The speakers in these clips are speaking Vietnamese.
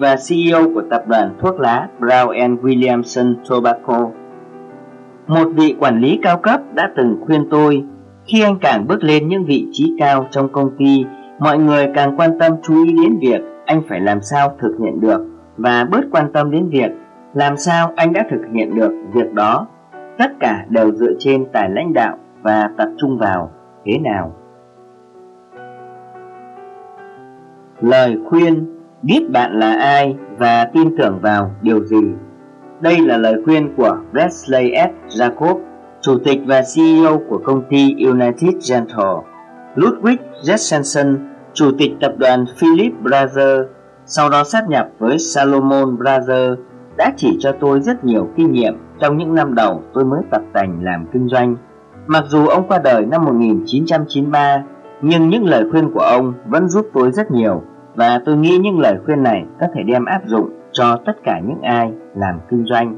và CEO của tập đoàn thuốc lá Brown Williamson Tobacco. Một vị quản lý cao cấp đã từng khuyên tôi, khi anh càng bước lên những vị trí cao trong công ty, mọi người càng quan tâm chú ý đến việc anh phải làm sao thực hiện được và bớt quan tâm đến việc làm sao anh đã thực hiện được việc đó. Tất cả đều dựa trên tài lãnh đạo và tập trung vào thế nào. Lời khuyên biết bạn là ai và tin tưởng vào điều gì. Đây là lời khuyên của Wesley S. Jacob, chủ tịch và CEO của công ty United Dental. Ludwig Jessensen, chủ tịch tập đoàn Philip Brothers, sau đó sát nhập với Salomon Brothers, đã chỉ cho tôi rất nhiều kinh nghiệm trong những năm đầu tôi mới tập tành làm kinh doanh. Mặc dù ông qua đời năm 1993, nhưng những lời khuyên của ông vẫn giúp tôi rất nhiều và tôi nghĩ những lời khuyên này có thể đem áp dụng cho tất cả những ai làm kinh doanh.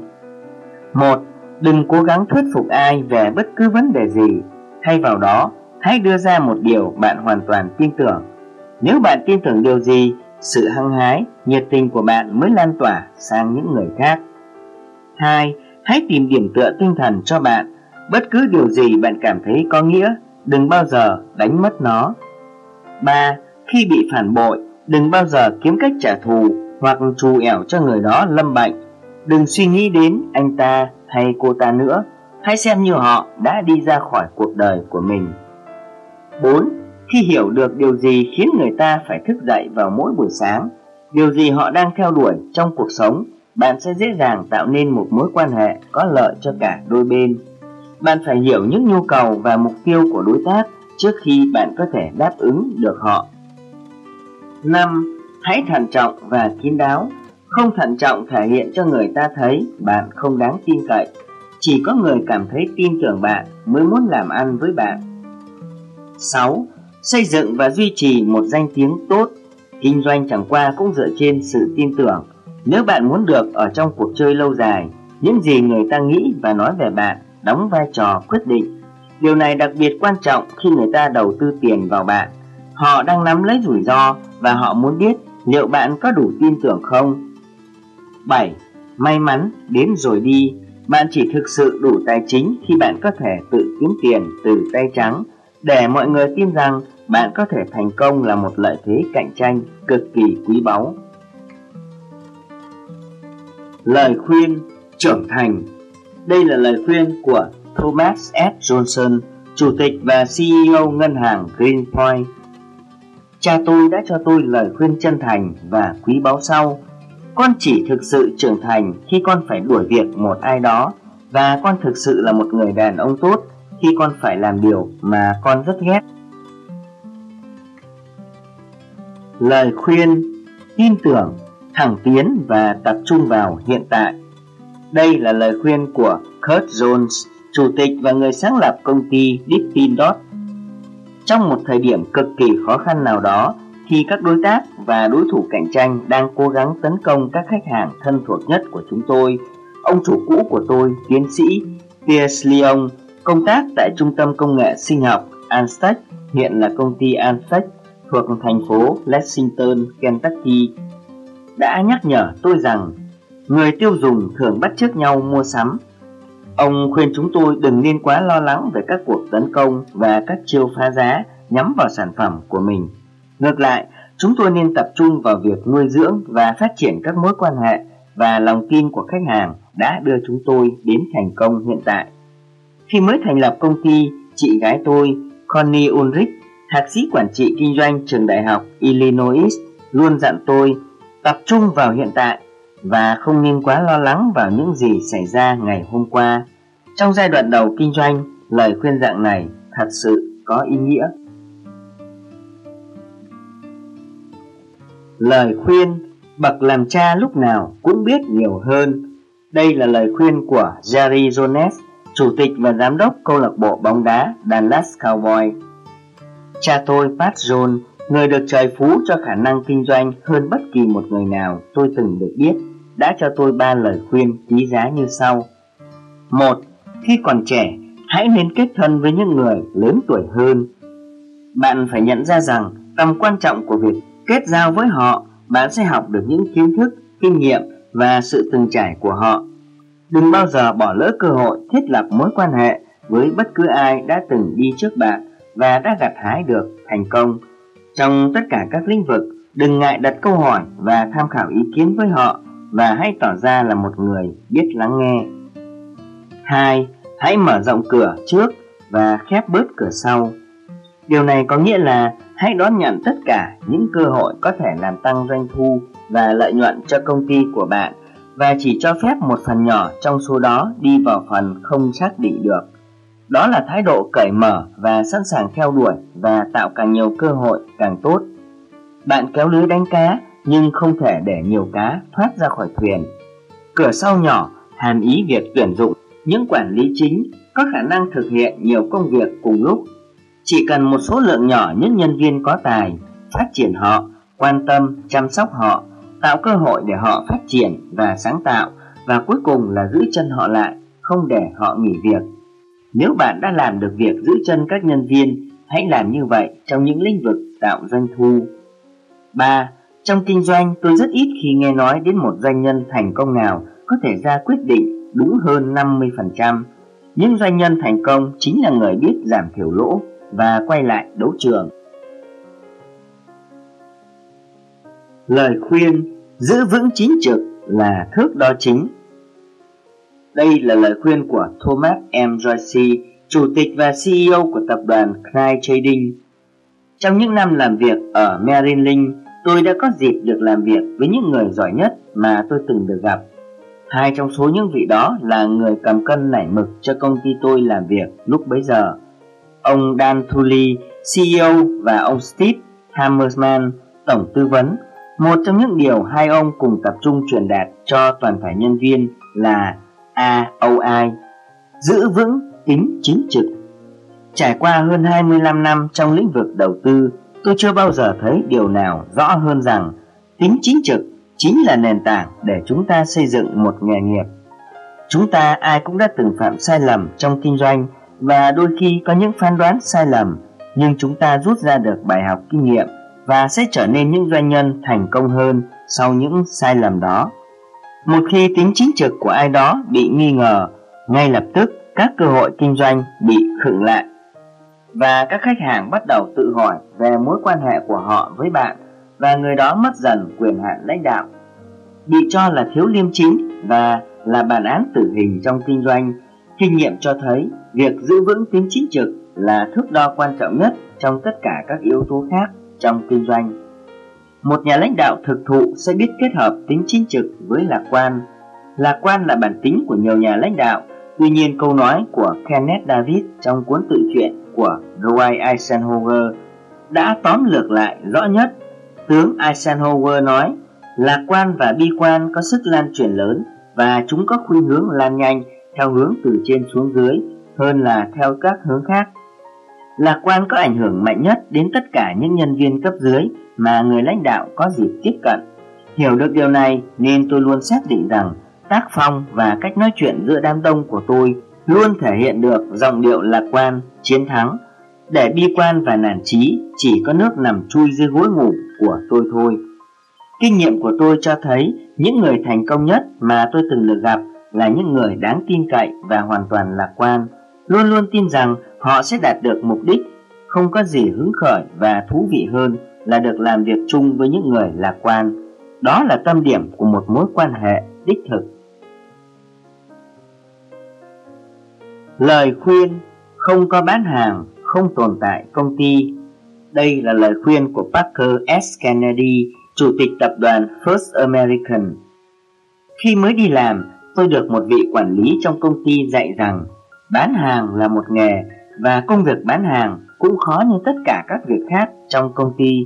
Một, đừng cố gắng thuyết phục ai về bất cứ vấn đề gì. Thay vào đó, hãy đưa ra một điều bạn hoàn toàn tin tưởng. Nếu bạn tin tưởng điều gì, sự hăng hái, nhiệt tình của bạn mới lan tỏa sang những người khác. Hai, hãy tìm điểm tựa tinh thần cho bạn. Bất cứ điều gì bạn cảm thấy có nghĩa, đừng bao giờ đánh mất nó. Ba, khi bị phản bội, Đừng bao giờ kiếm cách trả thù hoặc trù ẻo cho người đó lâm bệnh. Đừng suy nghĩ đến anh ta hay cô ta nữa. Hãy xem như họ đã đi ra khỏi cuộc đời của mình. 4. Khi hiểu được điều gì khiến người ta phải thức dậy vào mỗi buổi sáng, điều gì họ đang theo đuổi trong cuộc sống, bạn sẽ dễ dàng tạo nên một mối quan hệ có lợi cho cả đôi bên. Bạn phải hiểu những nhu cầu và mục tiêu của đối tác trước khi bạn có thể đáp ứng được họ. 5. Hãy thận trọng và kín đáo. Không thận trọng thể hiện cho người ta thấy bạn không đáng tin cậy. Chỉ có người cảm thấy tin tưởng bạn mới muốn làm ăn với bạn. 6. Xây dựng và duy trì một danh tiếng tốt. Kinh doanh chẳng qua cũng dựa trên sự tin tưởng. Nếu bạn muốn được ở trong cuộc chơi lâu dài, những gì người ta nghĩ và nói về bạn đóng vai trò quyết định. Điều này đặc biệt quan trọng khi người ta đầu tư tiền vào bạn Họ đang nắm lấy rủi ro và họ muốn biết liệu bạn có đủ tin tưởng không. 7. May mắn đến rồi đi. Bạn chỉ thực sự đủ tài chính khi bạn có thể tự kiếm tiền từ tay trắng để mọi người tin rằng bạn có thể thành công là một lợi thế cạnh tranh cực kỳ quý báu. Lời khuyên trưởng thành Đây là lời khuyên của Thomas S. Johnson, Chủ tịch và CEO ngân hàng Greenpoint Cha tôi đã cho tôi lời khuyên chân thành và quý báu sau. Con chỉ thực sự trưởng thành khi con phải đuổi việc một ai đó Và con thực sự là một người đàn ông tốt khi con phải làm điều mà con rất ghét. Lời khuyên Tin tưởng, thẳng tiến và tập trung vào hiện tại. Đây là lời khuyên của Kurt Jones, chủ tịch và người sáng lập công ty Deepin Dot trong một thời điểm cực kỳ khó khăn nào đó, khi các đối tác và đối thủ cạnh tranh đang cố gắng tấn công các khách hàng thân thuộc nhất của chúng tôi, ông chủ cũ của tôi, tiến sĩ Pierce Leon, công tác tại Trung tâm Công nghệ Sinh học Anstech, hiện là công ty Anstech thuộc thành phố Lexington, Kentucky, đã nhắc nhở tôi rằng người tiêu dùng thường bắt chước nhau mua sắm. Ông khuyên chúng tôi đừng nên quá lo lắng về các cuộc tấn công và các chiêu phá giá nhắm vào sản phẩm của mình. Ngược lại, chúng tôi nên tập trung vào việc nuôi dưỡng và phát triển các mối quan hệ và lòng tin của khách hàng đã đưa chúng tôi đến thành công hiện tại. Khi mới thành lập công ty, chị gái tôi, Connie Ulrich, thạc sĩ quản trị kinh doanh trường đại học Illinois, luôn dặn tôi tập trung vào hiện tại và không nên quá lo lắng vào những gì xảy ra ngày hôm qua. Trong giai đoạn đầu kinh doanh, lời khuyên dạng này thật sự có ý nghĩa. Lời khuyên bậc làm cha lúc nào cũng biết nhiều hơn. Đây là lời khuyên của Jerry Jones, chủ tịch và giám đốc câu lạc bộ bóng đá Dallas Cowboy. Cha tôi Pat Jones, người được trời phú cho khả năng kinh doanh hơn bất kỳ một người nào tôi từng được biết đã cho tôi ba lời khuyên quý giá như sau. Một, khi còn trẻ, hãy nên kết thân với những người lớn tuổi hơn. Bạn phải nhận ra rằng tầm quan trọng của việc kết giao với họ bạn sẽ học được những kiến thức, kinh nghiệm và sự từng trải của họ. Đừng bao giờ bỏ lỡ cơ hội thiết lập mối quan hệ với bất cứ ai đã từng đi trước bạn và đã gặt hái được thành công. Trong tất cả các lĩnh vực, đừng ngại đặt câu hỏi và tham khảo ý kiến với họ và hãy tỏ ra là một người biết lắng nghe. 2. Hãy mở rộng cửa trước và khép bớt cửa sau. Điều này có nghĩa là hãy đón nhận tất cả những cơ hội có thể làm tăng doanh thu và lợi nhuận cho công ty của bạn và chỉ cho phép một phần nhỏ trong số đó đi vào phần không xác định được. Đó là thái độ cởi mở và sẵn sàng theo đuổi và tạo càng nhiều cơ hội càng tốt. Bạn kéo lưới đánh cá nhưng không thể để nhiều cá thoát ra khỏi thuyền. Cửa sau nhỏ hàm ý việc tuyển dụng những quản lý chính có khả năng thực hiện nhiều công việc cùng lúc. Chỉ cần một số lượng nhỏ những nhân viên có tài, phát triển họ, quan tâm, chăm sóc họ, tạo cơ hội để họ phát triển và sáng tạo và cuối cùng là giữ chân họ lại, không để họ nghỉ việc. Nếu bạn đã làm được việc giữ chân các nhân viên, hãy làm như vậy trong những lĩnh vực tạo doanh thu. 3. Trong kinh doanh, tôi rất ít khi nghe nói đến một doanh nhân thành công nào có thể ra quyết định đúng hơn 50%. Những doanh nhân thành công chính là người biết giảm thiểu lỗ và quay lại đấu trường. Lời khuyên giữ vững chính trực là thước đo chính. Đây là lời khuyên của Thomas M. Joyce, Chủ tịch và CEO của tập đoàn knight Trading. Trong những năm làm việc ở Merrill Lynch, tôi đã có dịp được làm việc với những người giỏi nhất mà tôi từng được gặp. Hai trong số những vị đó là người cầm cân nảy mực cho công ty tôi làm việc lúc bấy giờ. Ông Dan Thuli, CEO và ông Steve Hammersman, tổng tư vấn. Một trong những điều hai ông cùng tập trung truyền đạt cho toàn thể nhân viên là AOI, giữ vững tính chính trực. Trải qua hơn 25 năm trong lĩnh vực đầu tư, tôi chưa bao giờ thấy điều nào rõ hơn rằng tính chính trực chính là nền tảng để chúng ta xây dựng một nghề nghiệp. Chúng ta ai cũng đã từng phạm sai lầm trong kinh doanh và đôi khi có những phán đoán sai lầm, nhưng chúng ta rút ra được bài học kinh nghiệm và sẽ trở nên những doanh nhân thành công hơn sau những sai lầm đó. Một khi tính chính trực của ai đó bị nghi ngờ, ngay lập tức các cơ hội kinh doanh bị khựng lại và các khách hàng bắt đầu tự hỏi về mối quan hệ của họ với bạn và người đó mất dần quyền hạn lãnh đạo. Bị cho là thiếu liêm chính và là bản án tử hình trong kinh doanh, kinh nghiệm cho thấy việc giữ vững tính chính trực là thước đo quan trọng nhất trong tất cả các yếu tố khác trong kinh doanh. Một nhà lãnh đạo thực thụ sẽ biết kết hợp tính chính trực với lạc quan. Lạc quan là bản tính của nhiều nhà lãnh đạo, tuy nhiên câu nói của Kenneth David trong cuốn tự truyện của Dwight Eisenhower đã tóm lược lại rõ nhất. Tướng Eisenhower nói, lạc quan và bi quan có sức lan truyền lớn và chúng có khuynh hướng lan nhanh theo hướng từ trên xuống dưới hơn là theo các hướng khác. Lạc quan có ảnh hưởng mạnh nhất đến tất cả những nhân viên cấp dưới mà người lãnh đạo có dịp tiếp cận. Hiểu được điều này nên tôi luôn xác định rằng tác phong và cách nói chuyện giữa đám đông của tôi luôn thể hiện được giọng điệu lạc quan, chiến thắng. Để bi quan và nản trí chỉ có nước nằm chui dưới gối ngủ của tôi thôi. Kinh nghiệm của tôi cho thấy những người thành công nhất mà tôi từng được gặp là những người đáng tin cậy và hoàn toàn lạc quan, luôn luôn tin rằng họ sẽ đạt được mục đích. Không có gì hứng khởi và thú vị hơn là được làm việc chung với những người lạc quan. Đó là tâm điểm của một mối quan hệ đích thực. Lời khuyên không có bán hàng, không tồn tại công ty. Đây là lời khuyên của Parker S. Kennedy, chủ tịch tập đoàn First American. Khi mới đi làm, tôi được một vị quản lý trong công ty dạy rằng bán hàng là một nghề và công việc bán hàng cũng khó như tất cả các việc khác trong công ty.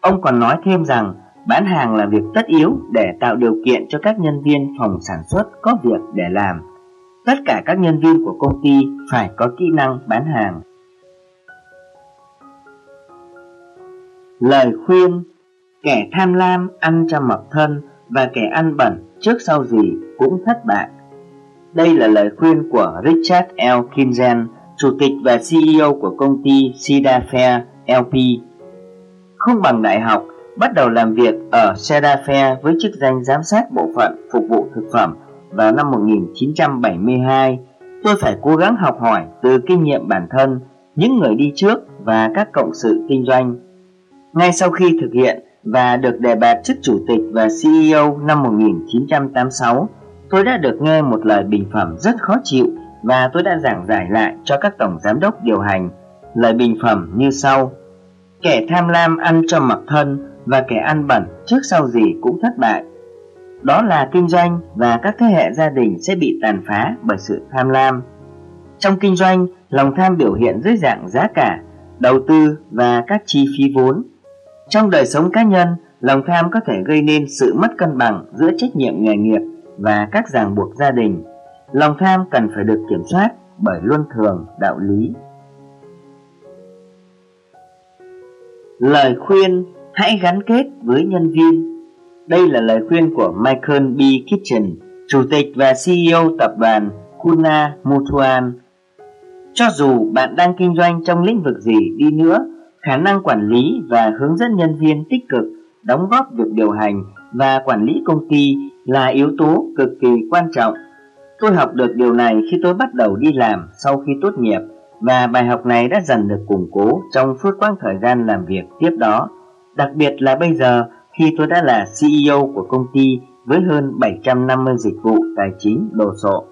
Ông còn nói thêm rằng bán hàng là việc tất yếu để tạo điều kiện cho các nhân viên phòng sản xuất có việc để làm. Tất cả các nhân viên của công ty phải có kỹ năng bán hàng. Lời khuyên Kẻ tham lam ăn cho mập thân và kẻ ăn bẩn trước sau gì cũng thất bại. Đây là lời khuyên của Richard L. Kinzen, chủ tịch và CEO của công ty Cedar LP. Không bằng đại học, bắt đầu làm việc ở Sedafair với chức danh giám sát bộ phận phục vụ thực phẩm vào năm 1972. Tôi phải cố gắng học hỏi từ kinh nghiệm bản thân, những người đi trước và các cộng sự kinh doanh. Ngay sau khi thực hiện và được đề bạt chức chủ tịch và CEO năm 1986, tôi đã được nghe một lời bình phẩm rất khó chịu và tôi đã giảng giải lại cho các tổng giám đốc điều hành. Lời bình phẩm như sau: Kẻ tham lam ăn cho mặc thân và kẻ ăn bẩn trước sau gì cũng thất bại. Đó là kinh doanh và các thế hệ gia đình sẽ bị tàn phá bởi sự tham lam. Trong kinh doanh, lòng tham biểu hiện dưới dạng giá cả, đầu tư và các chi phí vốn. Trong đời sống cá nhân, lòng tham có thể gây nên sự mất cân bằng giữa trách nhiệm nghề nghiệp và các ràng buộc gia đình. Lòng tham cần phải được kiểm soát bởi luân thường đạo lý. Lời khuyên hãy gắn kết với nhân viên. Đây là lời khuyên của Michael B. Kitchen, Chủ tịch và CEO tập đoàn Kuna Mutual. Cho dù bạn đang kinh doanh trong lĩnh vực gì đi nữa, khả năng quản lý và hướng dẫn nhân viên tích cực đóng góp việc điều hành và quản lý công ty là yếu tố cực kỳ quan trọng. Tôi học được điều này khi tôi bắt đầu đi làm sau khi tốt nghiệp và bài học này đã dần được củng cố trong suốt quãng thời gian làm việc tiếp đó. Đặc biệt là bây giờ khi tôi đã là CEO của công ty với hơn 750 dịch vụ tài chính đồ sộ.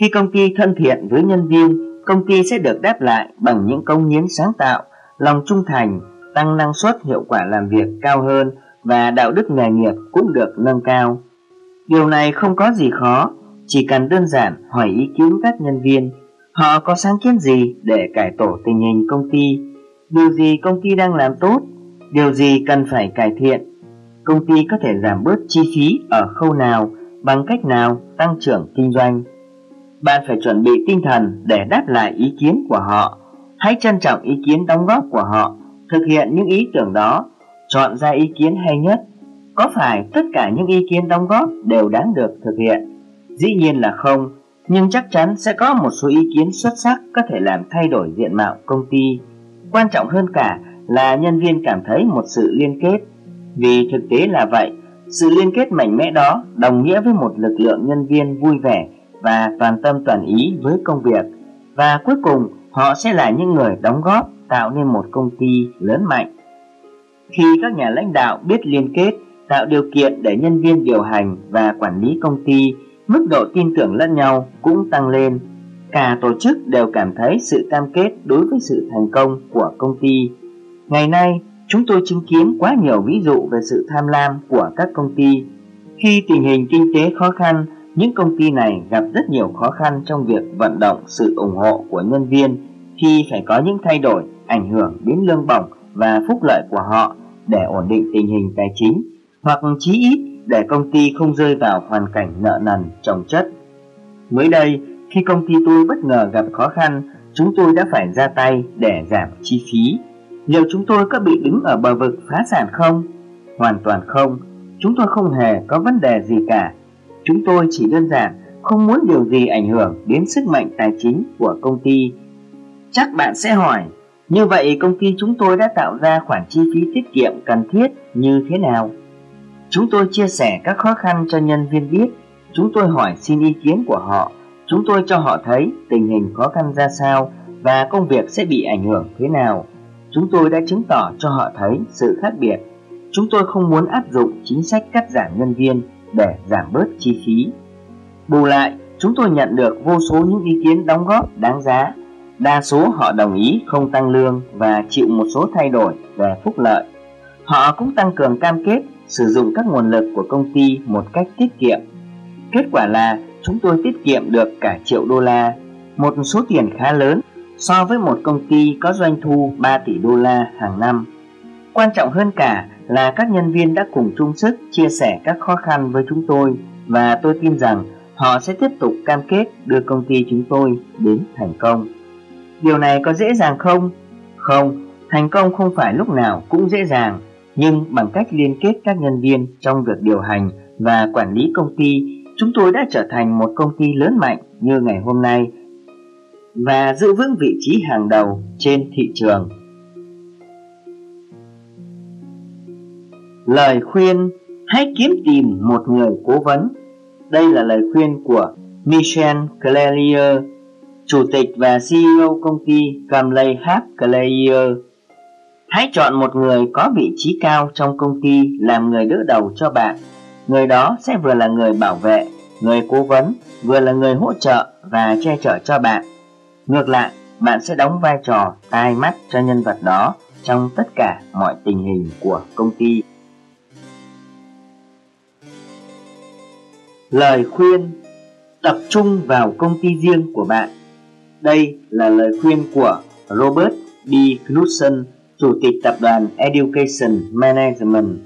Khi công ty thân thiện với nhân viên, công ty sẽ được đáp lại bằng những công hiến sáng tạo, lòng trung thành, tăng năng suất hiệu quả làm việc cao hơn và đạo đức nghề nghiệp cũng được nâng cao. Điều này không có gì khó, chỉ cần đơn giản hỏi ý kiến các nhân viên, họ có sáng kiến gì để cải tổ tình hình công ty, điều gì công ty đang làm tốt Điều gì cần phải cải thiện? Công ty có thể giảm bớt chi phí ở khâu nào, bằng cách nào tăng trưởng kinh doanh? Bạn phải chuẩn bị tinh thần để đáp lại ý kiến của họ. Hãy trân trọng ý kiến đóng góp của họ, thực hiện những ý tưởng đó, chọn ra ý kiến hay nhất. Có phải tất cả những ý kiến đóng góp đều đáng được thực hiện? Dĩ nhiên là không, nhưng chắc chắn sẽ có một số ý kiến xuất sắc có thể làm thay đổi diện mạo công ty. Quan trọng hơn cả là nhân viên cảm thấy một sự liên kết. Vì thực tế là vậy, sự liên kết mạnh mẽ đó đồng nghĩa với một lực lượng nhân viên vui vẻ và toàn tâm toàn ý với công việc. Và cuối cùng, họ sẽ là những người đóng góp tạo nên một công ty lớn mạnh. Khi các nhà lãnh đạo biết liên kết, tạo điều kiện để nhân viên điều hành và quản lý công ty, mức độ tin tưởng lẫn nhau cũng tăng lên. Cả tổ chức đều cảm thấy sự cam kết đối với sự thành công của công ty Ngày nay, chúng tôi chứng kiến quá nhiều ví dụ về sự tham lam của các công ty. Khi tình hình kinh tế khó khăn, những công ty này gặp rất nhiều khó khăn trong việc vận động sự ủng hộ của nhân viên khi phải có những thay đổi ảnh hưởng đến lương bổng và phúc lợi của họ để ổn định tình hình tài chính hoặc chí ít để công ty không rơi vào hoàn cảnh nợ nần trồng chất. Mới đây, khi công ty tôi bất ngờ gặp khó khăn, chúng tôi đã phải ra tay để giảm chi phí Liệu chúng tôi có bị đứng ở bờ vực phá sản không? Hoàn toàn không. Chúng tôi không hề có vấn đề gì cả. Chúng tôi chỉ đơn giản không muốn điều gì ảnh hưởng đến sức mạnh tài chính của công ty. Chắc bạn sẽ hỏi, như vậy công ty chúng tôi đã tạo ra khoản chi phí tiết kiệm cần thiết như thế nào? Chúng tôi chia sẻ các khó khăn cho nhân viên biết, chúng tôi hỏi xin ý kiến của họ, chúng tôi cho họ thấy tình hình khó khăn ra sao và công việc sẽ bị ảnh hưởng thế nào. Chúng tôi đã chứng tỏ cho họ thấy sự khác biệt. Chúng tôi không muốn áp dụng chính sách cắt giảm nhân viên để giảm bớt chi phí. Bù lại, chúng tôi nhận được vô số những ý kiến đóng góp đáng giá. Đa số họ đồng ý không tăng lương và chịu một số thay đổi về phúc lợi. Họ cũng tăng cường cam kết sử dụng các nguồn lực của công ty một cách tiết kiệm. Kết quả là chúng tôi tiết kiệm được cả triệu đô la, một số tiền khá lớn so với một công ty có doanh thu 3 tỷ đô la hàng năm. Quan trọng hơn cả là các nhân viên đã cùng chung sức chia sẻ các khó khăn với chúng tôi và tôi tin rằng họ sẽ tiếp tục cam kết đưa công ty chúng tôi đến thành công. Điều này có dễ dàng không? Không, thành công không phải lúc nào cũng dễ dàng, nhưng bằng cách liên kết các nhân viên trong việc điều hành và quản lý công ty, chúng tôi đã trở thành một công ty lớn mạnh như ngày hôm nay và giữ vững vị trí hàng đầu trên thị trường. Lời khuyên Hãy kiếm tìm một người cố vấn Đây là lời khuyên của Michel Clerier, Chủ tịch và CEO công ty Camley Hart Clerier. Hãy chọn một người có vị trí cao trong công ty làm người đỡ đầu cho bạn Người đó sẽ vừa là người bảo vệ, người cố vấn, vừa là người hỗ trợ và che chở cho bạn Ngược lại, bạn sẽ đóng vai trò tai mắt cho nhân vật đó trong tất cả mọi tình hình của công ty. Lời khuyên Tập trung vào công ty riêng của bạn Đây là lời khuyên của Robert B. Knudsen, Chủ tịch Tập đoàn Education Management.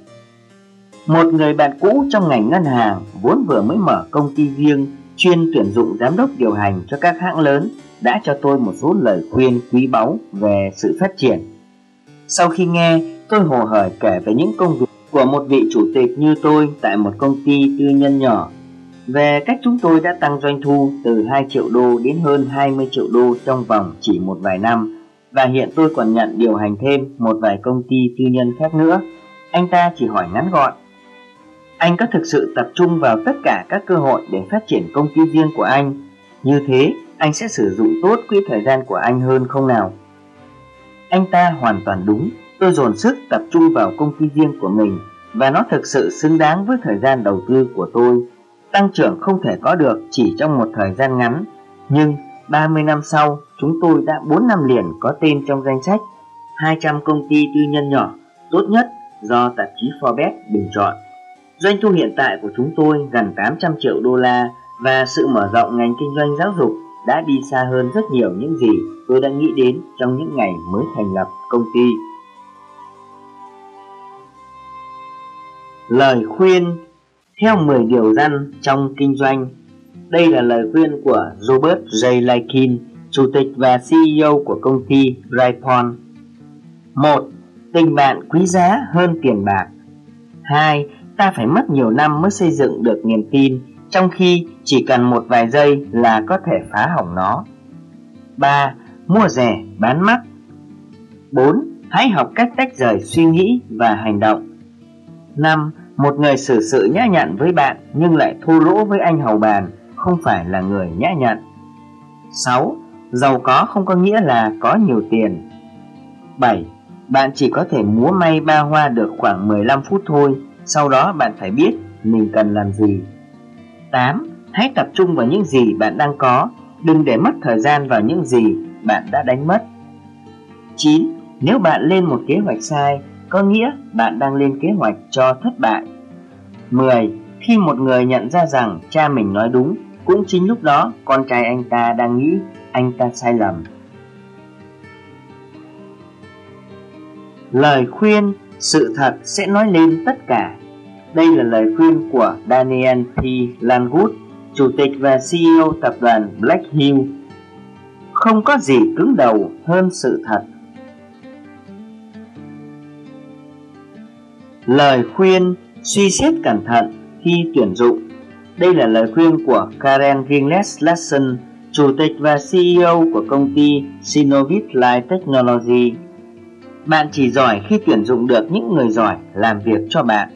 Một người bạn cũ trong ngành ngân hàng vốn vừa mới mở công ty riêng chuyên tuyển dụng giám đốc điều hành cho các hãng lớn đã cho tôi một số lời khuyên quý báu về sự phát triển. Sau khi nghe, tôi hồ hởi kể về những công việc của một vị chủ tịch như tôi tại một công ty tư nhân nhỏ về cách chúng tôi đã tăng doanh thu từ 2 triệu đô đến hơn 20 triệu đô trong vòng chỉ một vài năm và hiện tôi còn nhận điều hành thêm một vài công ty tư nhân khác nữa. Anh ta chỉ hỏi ngắn gọn. Anh có thực sự tập trung vào tất cả các cơ hội để phát triển công ty riêng của anh? Như thế, anh sẽ sử dụng tốt quỹ thời gian của anh hơn không nào? Anh ta hoàn toàn đúng, tôi dồn sức tập trung vào công ty riêng của mình và nó thực sự xứng đáng với thời gian đầu tư của tôi. Tăng trưởng không thể có được chỉ trong một thời gian ngắn, nhưng 30 năm sau, chúng tôi đã 4 năm liền có tên trong danh sách 200 công ty tư nhân nhỏ tốt nhất do tạp chí Forbes bình chọn. Doanh thu hiện tại của chúng tôi gần 800 triệu đô la và sự mở rộng ngành kinh doanh giáo dục đã đi xa hơn rất nhiều những gì tôi đã nghĩ đến trong những ngày mới thành lập công ty. Lời khuyên theo 10 điều răn trong kinh doanh Đây là lời khuyên của Robert J. Lykin, Chủ tịch và CEO của công ty Ripon. 1. Tình bạn quý giá hơn tiền bạc 2. Ta phải mất nhiều năm mới xây dựng được niềm tin trong khi chỉ cần một vài giây là có thể phá hỏng nó. 3. Mua rẻ, bán mắc 4. Hãy học cách tách rời suy nghĩ và hành động 5. Một người xử sự nhã nhặn với bạn nhưng lại thua lỗ với anh hầu bàn không phải là người nhã nhặn 6. Giàu có không có nghĩa là có nhiều tiền 7. Bạn chỉ có thể múa may ba hoa được khoảng 15 phút thôi Sau đó bạn phải biết mình cần làm gì 8. Hãy tập trung vào những gì bạn đang có, đừng để mất thời gian vào những gì bạn đã đánh mất. 9. Nếu bạn lên một kế hoạch sai, có nghĩa bạn đang lên kế hoạch cho thất bại. 10. Khi một người nhận ra rằng cha mình nói đúng, cũng chính lúc đó con trai anh ta đang nghĩ anh ta sai lầm. Lời khuyên, sự thật sẽ nói lên tất cả đây là lời khuyên của Daniel P. Langwood, Chủ tịch và CEO tập đoàn Black Hill. Không có gì cứng đầu hơn sự thật. Lời khuyên suy xét cẩn thận khi tuyển dụng. Đây là lời khuyên của Karen Gingles Lassen, Chủ tịch và CEO của công ty Synovit Life Technology. Bạn chỉ giỏi khi tuyển dụng được những người giỏi làm việc cho bạn.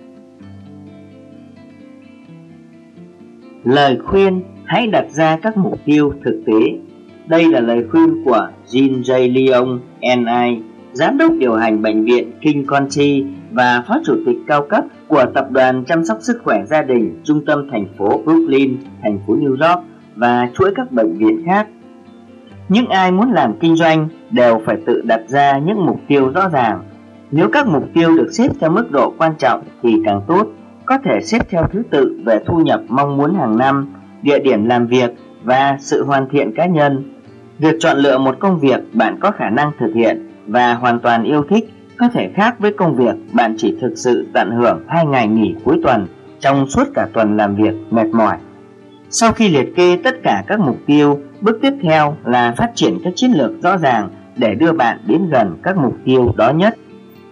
Lời khuyên hãy đặt ra các mục tiêu thực tế. Đây là lời khuyên của Jean J. Leon, NI, Giám đốc điều hành bệnh viện King County và Phó Chủ tịch cao cấp của Tập đoàn Chăm sóc Sức khỏe Gia đình Trung tâm thành phố Brooklyn, thành phố New York và chuỗi các bệnh viện khác. Những ai muốn làm kinh doanh đều phải tự đặt ra những mục tiêu rõ ràng. Nếu các mục tiêu được xếp theo mức độ quan trọng thì càng tốt có thể xếp theo thứ tự về thu nhập mong muốn hàng năm, địa điểm làm việc và sự hoàn thiện cá nhân. Việc chọn lựa một công việc bạn có khả năng thực hiện và hoàn toàn yêu thích có thể khác với công việc bạn chỉ thực sự tận hưởng hai ngày nghỉ cuối tuần trong suốt cả tuần làm việc mệt mỏi. Sau khi liệt kê tất cả các mục tiêu, bước tiếp theo là phát triển các chiến lược rõ ràng để đưa bạn đến gần các mục tiêu đó nhất.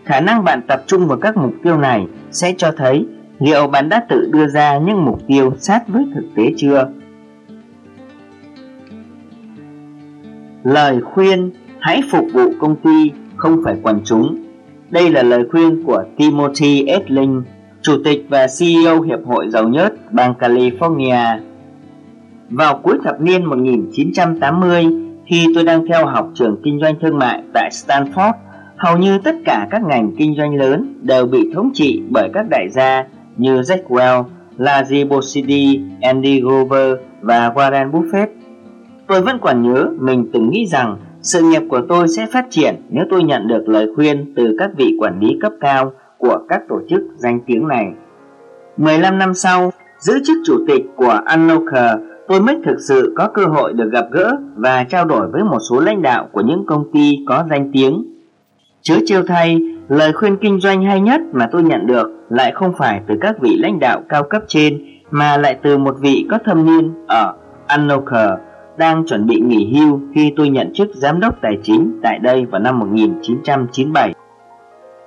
Khả năng bạn tập trung vào các mục tiêu này sẽ cho thấy liệu bạn đã tự đưa ra những mục tiêu sát với thực tế chưa? Lời khuyên hãy phục vụ công ty không phải quần chúng Đây là lời khuyên của Timothy Edling, Chủ tịch và CEO Hiệp hội Dầu nhớt bang California. Vào cuối thập niên 1980, khi tôi đang theo học trường kinh doanh thương mại tại Stanford, hầu như tất cả các ngành kinh doanh lớn đều bị thống trị bởi các đại gia như Jack Welch, Larry Bossidy, Andy Grove và Warren Buffett. Tôi vẫn còn nhớ mình từng nghĩ rằng sự nghiệp của tôi sẽ phát triển nếu tôi nhận được lời khuyên từ các vị quản lý cấp cao của các tổ chức danh tiếng này. 15 năm sau, giữ chức chủ tịch của Unlocker, tôi mới thực sự có cơ hội được gặp gỡ và trao đổi với một số lãnh đạo của những công ty có danh tiếng. Chớ trêu thay, lời khuyên kinh doanh hay nhất mà tôi nhận được lại không phải từ các vị lãnh đạo cao cấp trên mà lại từ một vị có thâm niên ở Anoker đang chuẩn bị nghỉ hưu khi tôi nhận chức giám đốc tài chính tại đây vào năm 1997.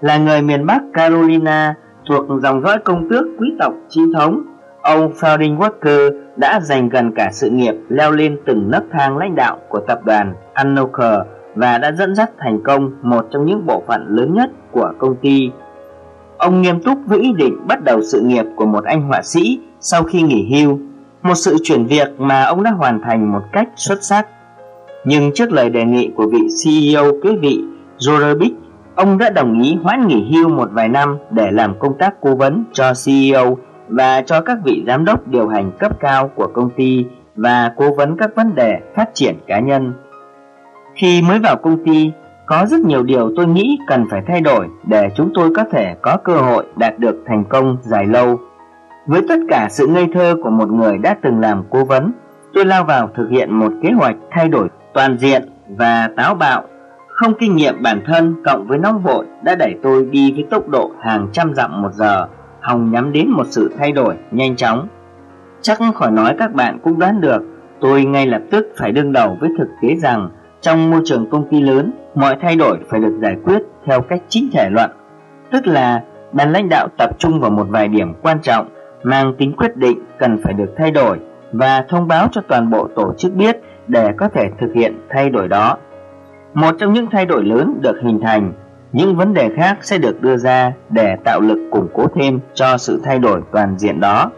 Là người miền Bắc Carolina thuộc dòng dõi công tước quý tộc chính thống, ông Fielding Walker đã dành gần cả sự nghiệp leo lên từng nấc thang lãnh đạo của tập đoàn Anoker và đã dẫn dắt thành công một trong những bộ phận lớn nhất của công ty. Ông nghiêm túc với ý định bắt đầu sự nghiệp của một anh họa sĩ sau khi nghỉ hưu một sự chuyển việc mà ông đã hoàn thành một cách xuất sắc. Nhưng trước lời đề nghị của vị CEO kế vị Jorobik, ông đã đồng ý hoãn nghỉ hưu một vài năm để làm công tác cố vấn cho CEO và cho các vị giám đốc điều hành cấp cao của công ty và cố vấn các vấn đề phát triển cá nhân. Khi mới vào công ty, có rất nhiều điều tôi nghĩ cần phải thay đổi để chúng tôi có thể có cơ hội đạt được thành công dài lâu với tất cả sự ngây thơ của một người đã từng làm cố vấn, tôi lao vào thực hiện một kế hoạch thay đổi toàn diện và táo bạo. Không kinh nghiệm bản thân cộng với nóng vội đã đẩy tôi đi với tốc độ hàng trăm dặm một giờ, hòng nhắm đến một sự thay đổi nhanh chóng. Chắc khỏi nói các bạn cũng đoán được, tôi ngay lập tức phải đương đầu với thực tế rằng trong môi trường công ty lớn, mọi thay đổi phải được giải quyết theo cách chính thể luận, tức là ban lãnh đạo tập trung vào một vài điểm quan trọng mang tính quyết định cần phải được thay đổi và thông báo cho toàn bộ tổ chức biết để có thể thực hiện thay đổi đó. Một trong những thay đổi lớn được hình thành, những vấn đề khác sẽ được đưa ra để tạo lực củng cố thêm cho sự thay đổi toàn diện đó.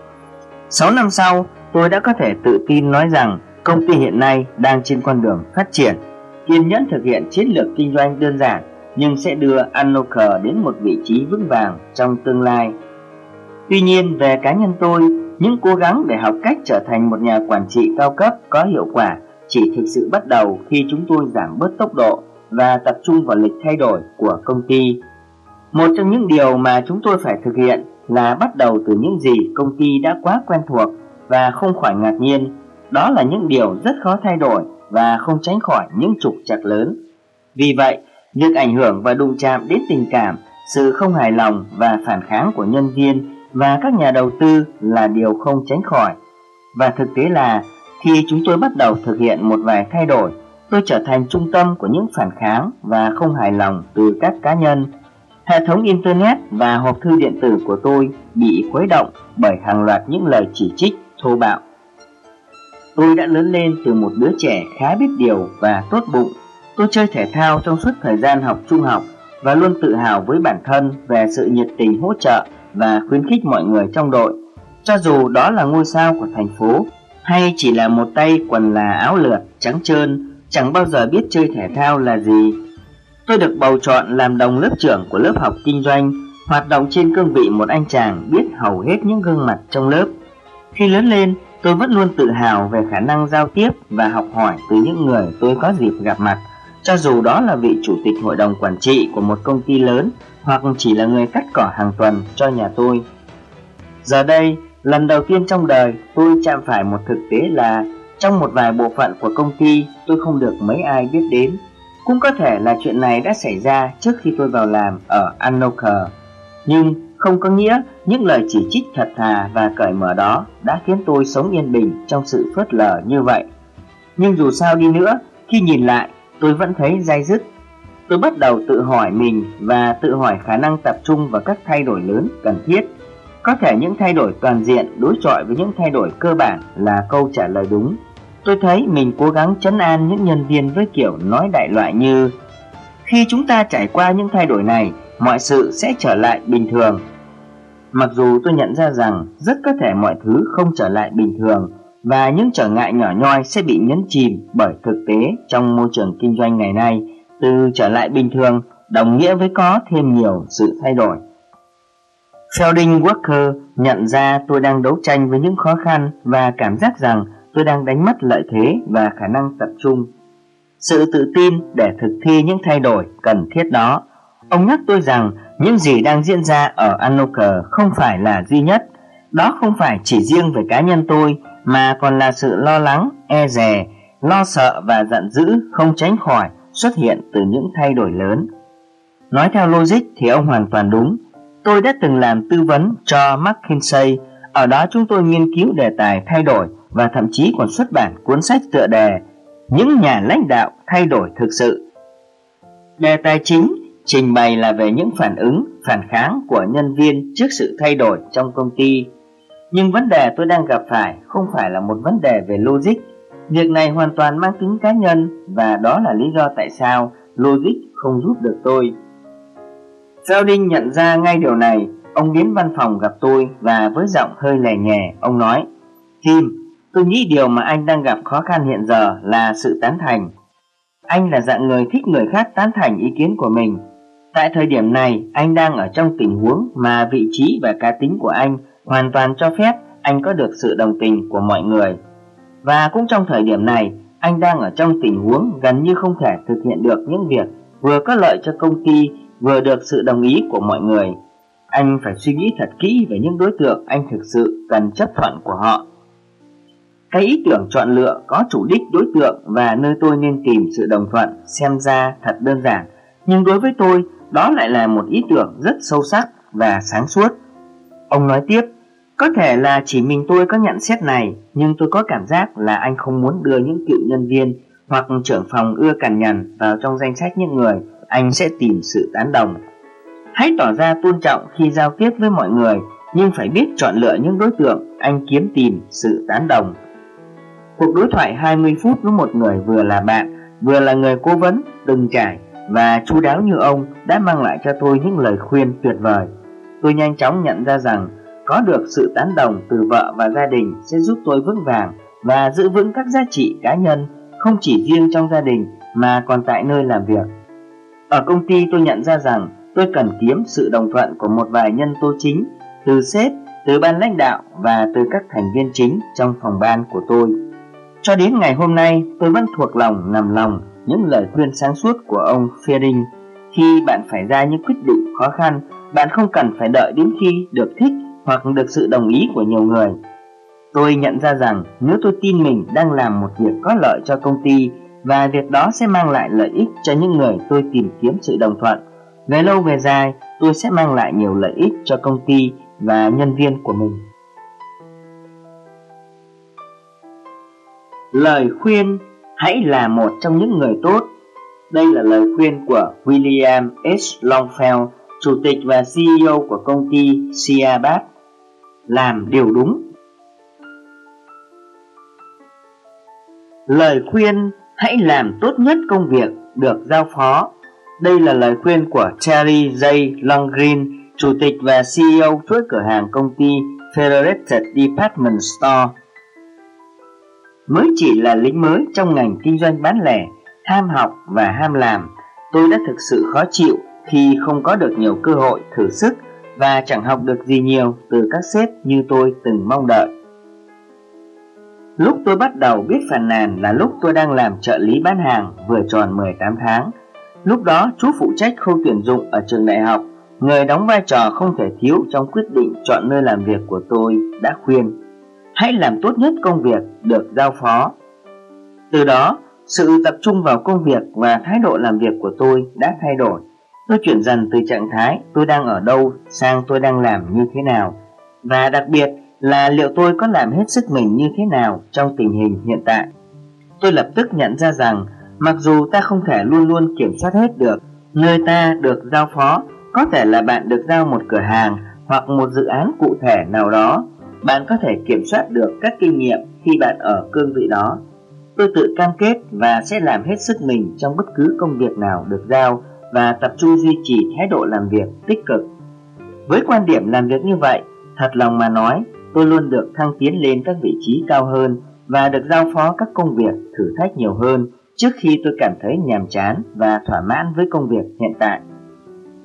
6 năm sau, tôi đã có thể tự tin nói rằng công ty hiện nay đang trên con đường phát triển, kiên nhẫn thực hiện chiến lược kinh doanh đơn giản nhưng sẽ đưa Anoker đến một vị trí vững vàng trong tương lai Tuy nhiên về cá nhân tôi, những cố gắng để học cách trở thành một nhà quản trị cao cấp có hiệu quả chỉ thực sự bắt đầu khi chúng tôi giảm bớt tốc độ và tập trung vào lịch thay đổi của công ty. Một trong những điều mà chúng tôi phải thực hiện là bắt đầu từ những gì công ty đã quá quen thuộc và không khỏi ngạc nhiên. Đó là những điều rất khó thay đổi và không tránh khỏi những trục trặc lớn. Vì vậy, việc ảnh hưởng và đụng chạm đến tình cảm, sự không hài lòng và phản kháng của nhân viên và các nhà đầu tư là điều không tránh khỏi. Và thực tế là khi chúng tôi bắt đầu thực hiện một vài thay đổi, tôi trở thành trung tâm của những phản kháng và không hài lòng từ các cá nhân. Hệ thống Internet và hộp thư điện tử của tôi bị khuấy động bởi hàng loạt những lời chỉ trích thô bạo. Tôi đã lớn lên từ một đứa trẻ khá biết điều và tốt bụng. Tôi chơi thể thao trong suốt thời gian học trung học và luôn tự hào với bản thân về sự nhiệt tình hỗ trợ và khuyến khích mọi người trong đội, cho dù đó là ngôi sao của thành phố hay chỉ là một tay quần là áo lượt trắng trơn, chẳng bao giờ biết chơi thể thao là gì. Tôi được bầu chọn làm đồng lớp trưởng của lớp học kinh doanh, hoạt động trên cương vị một anh chàng biết hầu hết những gương mặt trong lớp. Khi lớn lên, tôi vẫn luôn tự hào về khả năng giao tiếp và học hỏi từ những người tôi có dịp gặp mặt, cho dù đó là vị chủ tịch hội đồng quản trị của một công ty lớn hoặc chỉ là người cắt cỏ hàng tuần cho nhà tôi. Giờ đây, lần đầu tiên trong đời tôi chạm phải một thực tế là trong một vài bộ phận của công ty tôi không được mấy ai biết đến. Cũng có thể là chuyện này đã xảy ra trước khi tôi vào làm ở Anoker. Nhưng không có nghĩa những lời chỉ trích thật thà và cởi mở đó đã khiến tôi sống yên bình trong sự phớt lờ như vậy. Nhưng dù sao đi nữa, khi nhìn lại, tôi vẫn thấy dai dứt Tôi bắt đầu tự hỏi mình và tự hỏi khả năng tập trung vào các thay đổi lớn cần thiết. Có thể những thay đổi toàn diện đối chọi với những thay đổi cơ bản là câu trả lời đúng. Tôi thấy mình cố gắng chấn an những nhân viên với kiểu nói đại loại như Khi chúng ta trải qua những thay đổi này mọi sự sẽ trở lại bình thường. Mặc dù tôi nhận ra rằng rất có thể mọi thứ không trở lại bình thường và những trở ngại nhỏ nhoi sẽ bị nhấn chìm bởi thực tế trong môi trường kinh doanh ngày nay, từ trở lại bình thường đồng nghĩa với có thêm nhiều sự thay đổi. Sheldon Walker nhận ra tôi đang đấu tranh với những khó khăn và cảm giác rằng tôi đang đánh mất lợi thế và khả năng tập trung. Sự tự tin để thực thi những thay đổi cần thiết đó. Ông nhắc tôi rằng những gì đang diễn ra ở Anoker không phải là duy nhất. Đó không phải chỉ riêng về cá nhân tôi mà còn là sự lo lắng, e dè, lo sợ và giận dữ không tránh khỏi xuất hiện từ những thay đổi lớn. Nói theo logic thì ông hoàn toàn đúng. Tôi đã từng làm tư vấn cho McKinsey, ở đó chúng tôi nghiên cứu đề tài thay đổi và thậm chí còn xuất bản cuốn sách tựa đề Những nhà lãnh đạo thay đổi thực sự. Đề tài chính trình bày là về những phản ứng, phản kháng của nhân viên trước sự thay đổi trong công ty. Nhưng vấn đề tôi đang gặp phải không phải là một vấn đề về logic. Việc này hoàn toàn mang tính cá nhân và đó là lý do tại sao logic không giúp được tôi. Felding nhận ra ngay điều này, ông đến văn phòng gặp tôi và với giọng hơi lè nhè, ông nói Kim, tôi nghĩ điều mà anh đang gặp khó khăn hiện giờ là sự tán thành. Anh là dạng người thích người khác tán thành ý kiến của mình. Tại thời điểm này, anh đang ở trong tình huống mà vị trí và cá tính của anh hoàn toàn cho phép anh có được sự đồng tình của mọi người. Và cũng trong thời điểm này, anh đang ở trong tình huống gần như không thể thực hiện được những việc vừa có lợi cho công ty vừa được sự đồng ý của mọi người. Anh phải suy nghĩ thật kỹ về những đối tượng anh thực sự cần chấp thuận của họ. Cái ý tưởng chọn lựa có chủ đích đối tượng và nơi tôi nên tìm sự đồng thuận xem ra thật đơn giản. Nhưng đối với tôi, đó lại là một ý tưởng rất sâu sắc và sáng suốt. Ông nói tiếp, có thể là chỉ mình tôi có nhận xét này, nhưng tôi có cảm giác là anh không muốn đưa những cựu nhân viên hoặc trưởng phòng ưa cằn nhằn vào trong danh sách những người anh sẽ tìm sự tán đồng. Hãy tỏ ra tôn trọng khi giao tiếp với mọi người, nhưng phải biết chọn lựa những đối tượng anh kiếm tìm sự tán đồng. Cuộc đối thoại 20 phút với một người vừa là bạn, vừa là người cố vấn, từng trải và chu đáo như ông đã mang lại cho tôi những lời khuyên tuyệt vời. Tôi nhanh chóng nhận ra rằng có được sự tán đồng từ vợ và gia đình sẽ giúp tôi vững vàng và giữ vững các giá trị cá nhân không chỉ riêng trong gia đình mà còn tại nơi làm việc. Ở công ty tôi nhận ra rằng tôi cần kiếm sự đồng thuận của một vài nhân tố chính từ sếp, từ ban lãnh đạo và từ các thành viên chính trong phòng ban của tôi. Cho đến ngày hôm nay, tôi vẫn thuộc lòng nằm lòng những lời khuyên sáng suốt của ông Fielding. Khi bạn phải ra những quyết định khó khăn, bạn không cần phải đợi đến khi được thích hoặc được sự đồng ý của nhiều người. Tôi nhận ra rằng nếu tôi tin mình đang làm một việc có lợi cho công ty và việc đó sẽ mang lại lợi ích cho những người tôi tìm kiếm sự đồng thuận. Về lâu về dài, tôi sẽ mang lại nhiều lợi ích cho công ty và nhân viên của mình. Lời khuyên Hãy là một trong những người tốt Đây là lời khuyên của William H. Longfellow, Chủ tịch và CEO của công ty Siabat. Làm điều đúng Lời khuyên hãy làm tốt nhất công việc được giao phó. Đây là lời khuyên của Terry J. Longgreen, Chủ tịch và CEO chuỗi cửa hàng công ty Federated Department Store. Mới chỉ là lính mới trong ngành kinh doanh bán lẻ, ham học và ham làm, tôi đã thực sự khó chịu khi không có được nhiều cơ hội thử sức và chẳng học được gì nhiều từ các sếp như tôi từng mong đợi. Lúc tôi bắt đầu biết phàn nàn là lúc tôi đang làm trợ lý bán hàng vừa tròn 18 tháng. Lúc đó chú phụ trách khâu tuyển dụng ở trường đại học, người đóng vai trò không thể thiếu trong quyết định chọn nơi làm việc của tôi đã khuyên hãy làm tốt nhất công việc được giao phó. Từ đó, sự tập trung vào công việc và thái độ làm việc của tôi đã thay đổi. Tôi chuyển dần từ trạng thái tôi đang ở đâu sang tôi đang làm như thế nào. Và đặc biệt là liệu tôi có làm hết sức mình như thế nào trong tình hình hiện tại. Tôi lập tức nhận ra rằng mặc dù ta không thể luôn luôn kiểm soát hết được nơi ta được giao phó, có thể là bạn được giao một cửa hàng hoặc một dự án cụ thể nào đó, bạn có thể kiểm soát được các kinh nghiệm khi bạn ở cương vị đó. Tôi tự cam kết và sẽ làm hết sức mình trong bất cứ công việc nào được giao và tập trung duy trì thái độ làm việc tích cực. Với quan điểm làm việc như vậy, thật lòng mà nói, tôi luôn được thăng tiến lên các vị trí cao hơn và được giao phó các công việc thử thách nhiều hơn trước khi tôi cảm thấy nhàm chán và thỏa mãn với công việc hiện tại.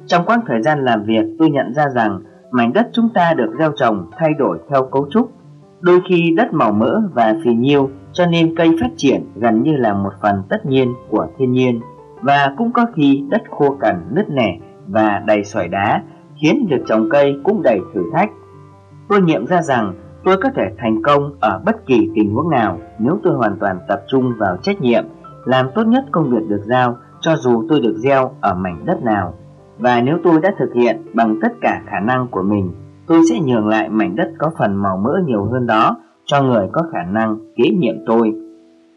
Trong quãng thời gian làm việc, tôi nhận ra rằng mảnh đất chúng ta được gieo trồng thay đổi theo cấu trúc. Đôi khi đất màu mỡ và phì nhiêu cho nên cây phát triển gần như là một phần tất nhiên của thiên nhiên và cũng có khi đất khô cằn nứt nẻ và đầy sỏi đá khiến việc trồng cây cũng đầy thử thách. Tôi nghiệm ra rằng tôi có thể thành công ở bất kỳ tình huống nào nếu tôi hoàn toàn tập trung vào trách nhiệm, làm tốt nhất công việc được giao cho dù tôi được gieo ở mảnh đất nào. Và nếu tôi đã thực hiện bằng tất cả khả năng của mình, tôi sẽ nhường lại mảnh đất có phần màu mỡ nhiều hơn đó cho người có khả năng kế nhiệm tôi.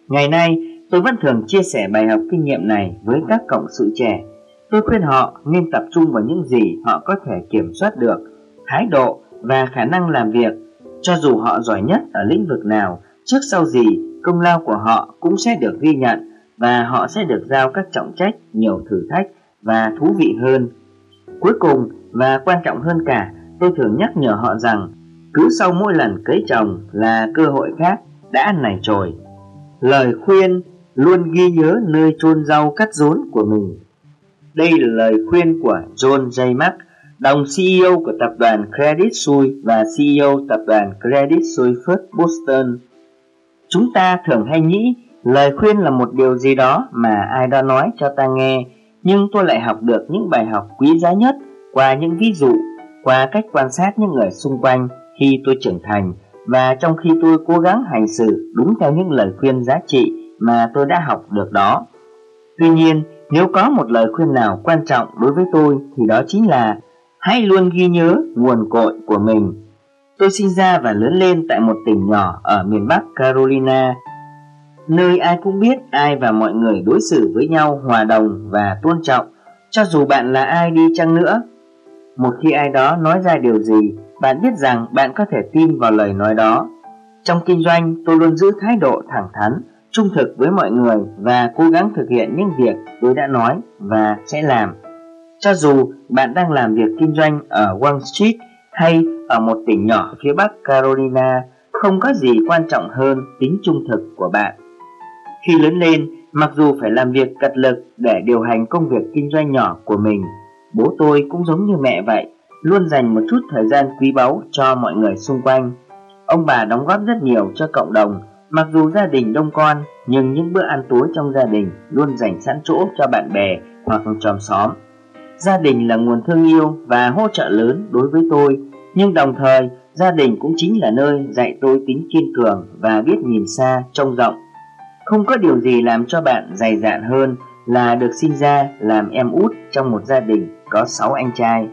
Ngày nay, tôi vẫn thường chia sẻ bài học kinh nghiệm này với các cộng sự trẻ. Tôi khuyên họ nên tập trung vào những gì họ có thể kiểm soát được, thái độ và khả năng làm việc. Cho dù họ giỏi nhất ở lĩnh vực nào, trước sau gì công lao của họ cũng sẽ được ghi nhận và họ sẽ được giao các trọng trách nhiều thử thách và thú vị hơn. Cuối cùng và quan trọng hơn cả, tôi thường nhắc nhở họ rằng cứ sau mỗi lần cấy trồng là cơ hội khác đã nảy trồi. Lời khuyên luôn ghi nhớ nơi chôn rau cắt rốn của mình. Đây là lời khuyên của John J. Mack, đồng CEO của tập đoàn Credit Suisse và CEO tập đoàn Credit Suisse First Boston. Chúng ta thường hay nghĩ lời khuyên là một điều gì đó mà ai đó nói cho ta nghe, nhưng tôi lại học được những bài học quý giá nhất qua những ví dụ, qua cách quan sát những người xung quanh khi tôi trưởng thành và trong khi tôi cố gắng hành xử đúng theo những lời khuyên giá trị mà tôi đã học được đó. Tuy nhiên, nếu có một lời khuyên nào quan trọng đối với tôi thì đó chính là hãy luôn ghi nhớ nguồn cội của mình. Tôi sinh ra và lớn lên tại một tỉnh nhỏ ở miền Bắc Carolina, nơi ai cũng biết ai và mọi người đối xử với nhau hòa đồng và tôn trọng, cho dù bạn là ai đi chăng nữa. Một khi ai đó nói ra điều gì bạn biết rằng bạn có thể tin vào lời nói đó. Trong kinh doanh, tôi luôn giữ thái độ thẳng thắn, trung thực với mọi người và cố gắng thực hiện những việc tôi đã nói và sẽ làm. Cho dù bạn đang làm việc kinh doanh ở Wall Street hay ở một tỉnh nhỏ phía Bắc Carolina, không có gì quan trọng hơn tính trung thực của bạn. Khi lớn lên, mặc dù phải làm việc cật lực để điều hành công việc kinh doanh nhỏ của mình, bố tôi cũng giống như mẹ vậy luôn dành một chút thời gian quý báu cho mọi người xung quanh. Ông bà đóng góp rất nhiều cho cộng đồng, mặc dù gia đình đông con, nhưng những bữa ăn tối trong gia đình luôn dành sẵn chỗ cho bạn bè hoặc chòm xóm. Gia đình là nguồn thương yêu và hỗ trợ lớn đối với tôi, nhưng đồng thời gia đình cũng chính là nơi dạy tôi tính kiên cường và biết nhìn xa, trông rộng. Không có điều gì làm cho bạn dày dạn hơn là được sinh ra làm em út trong một gia đình có 6 anh trai.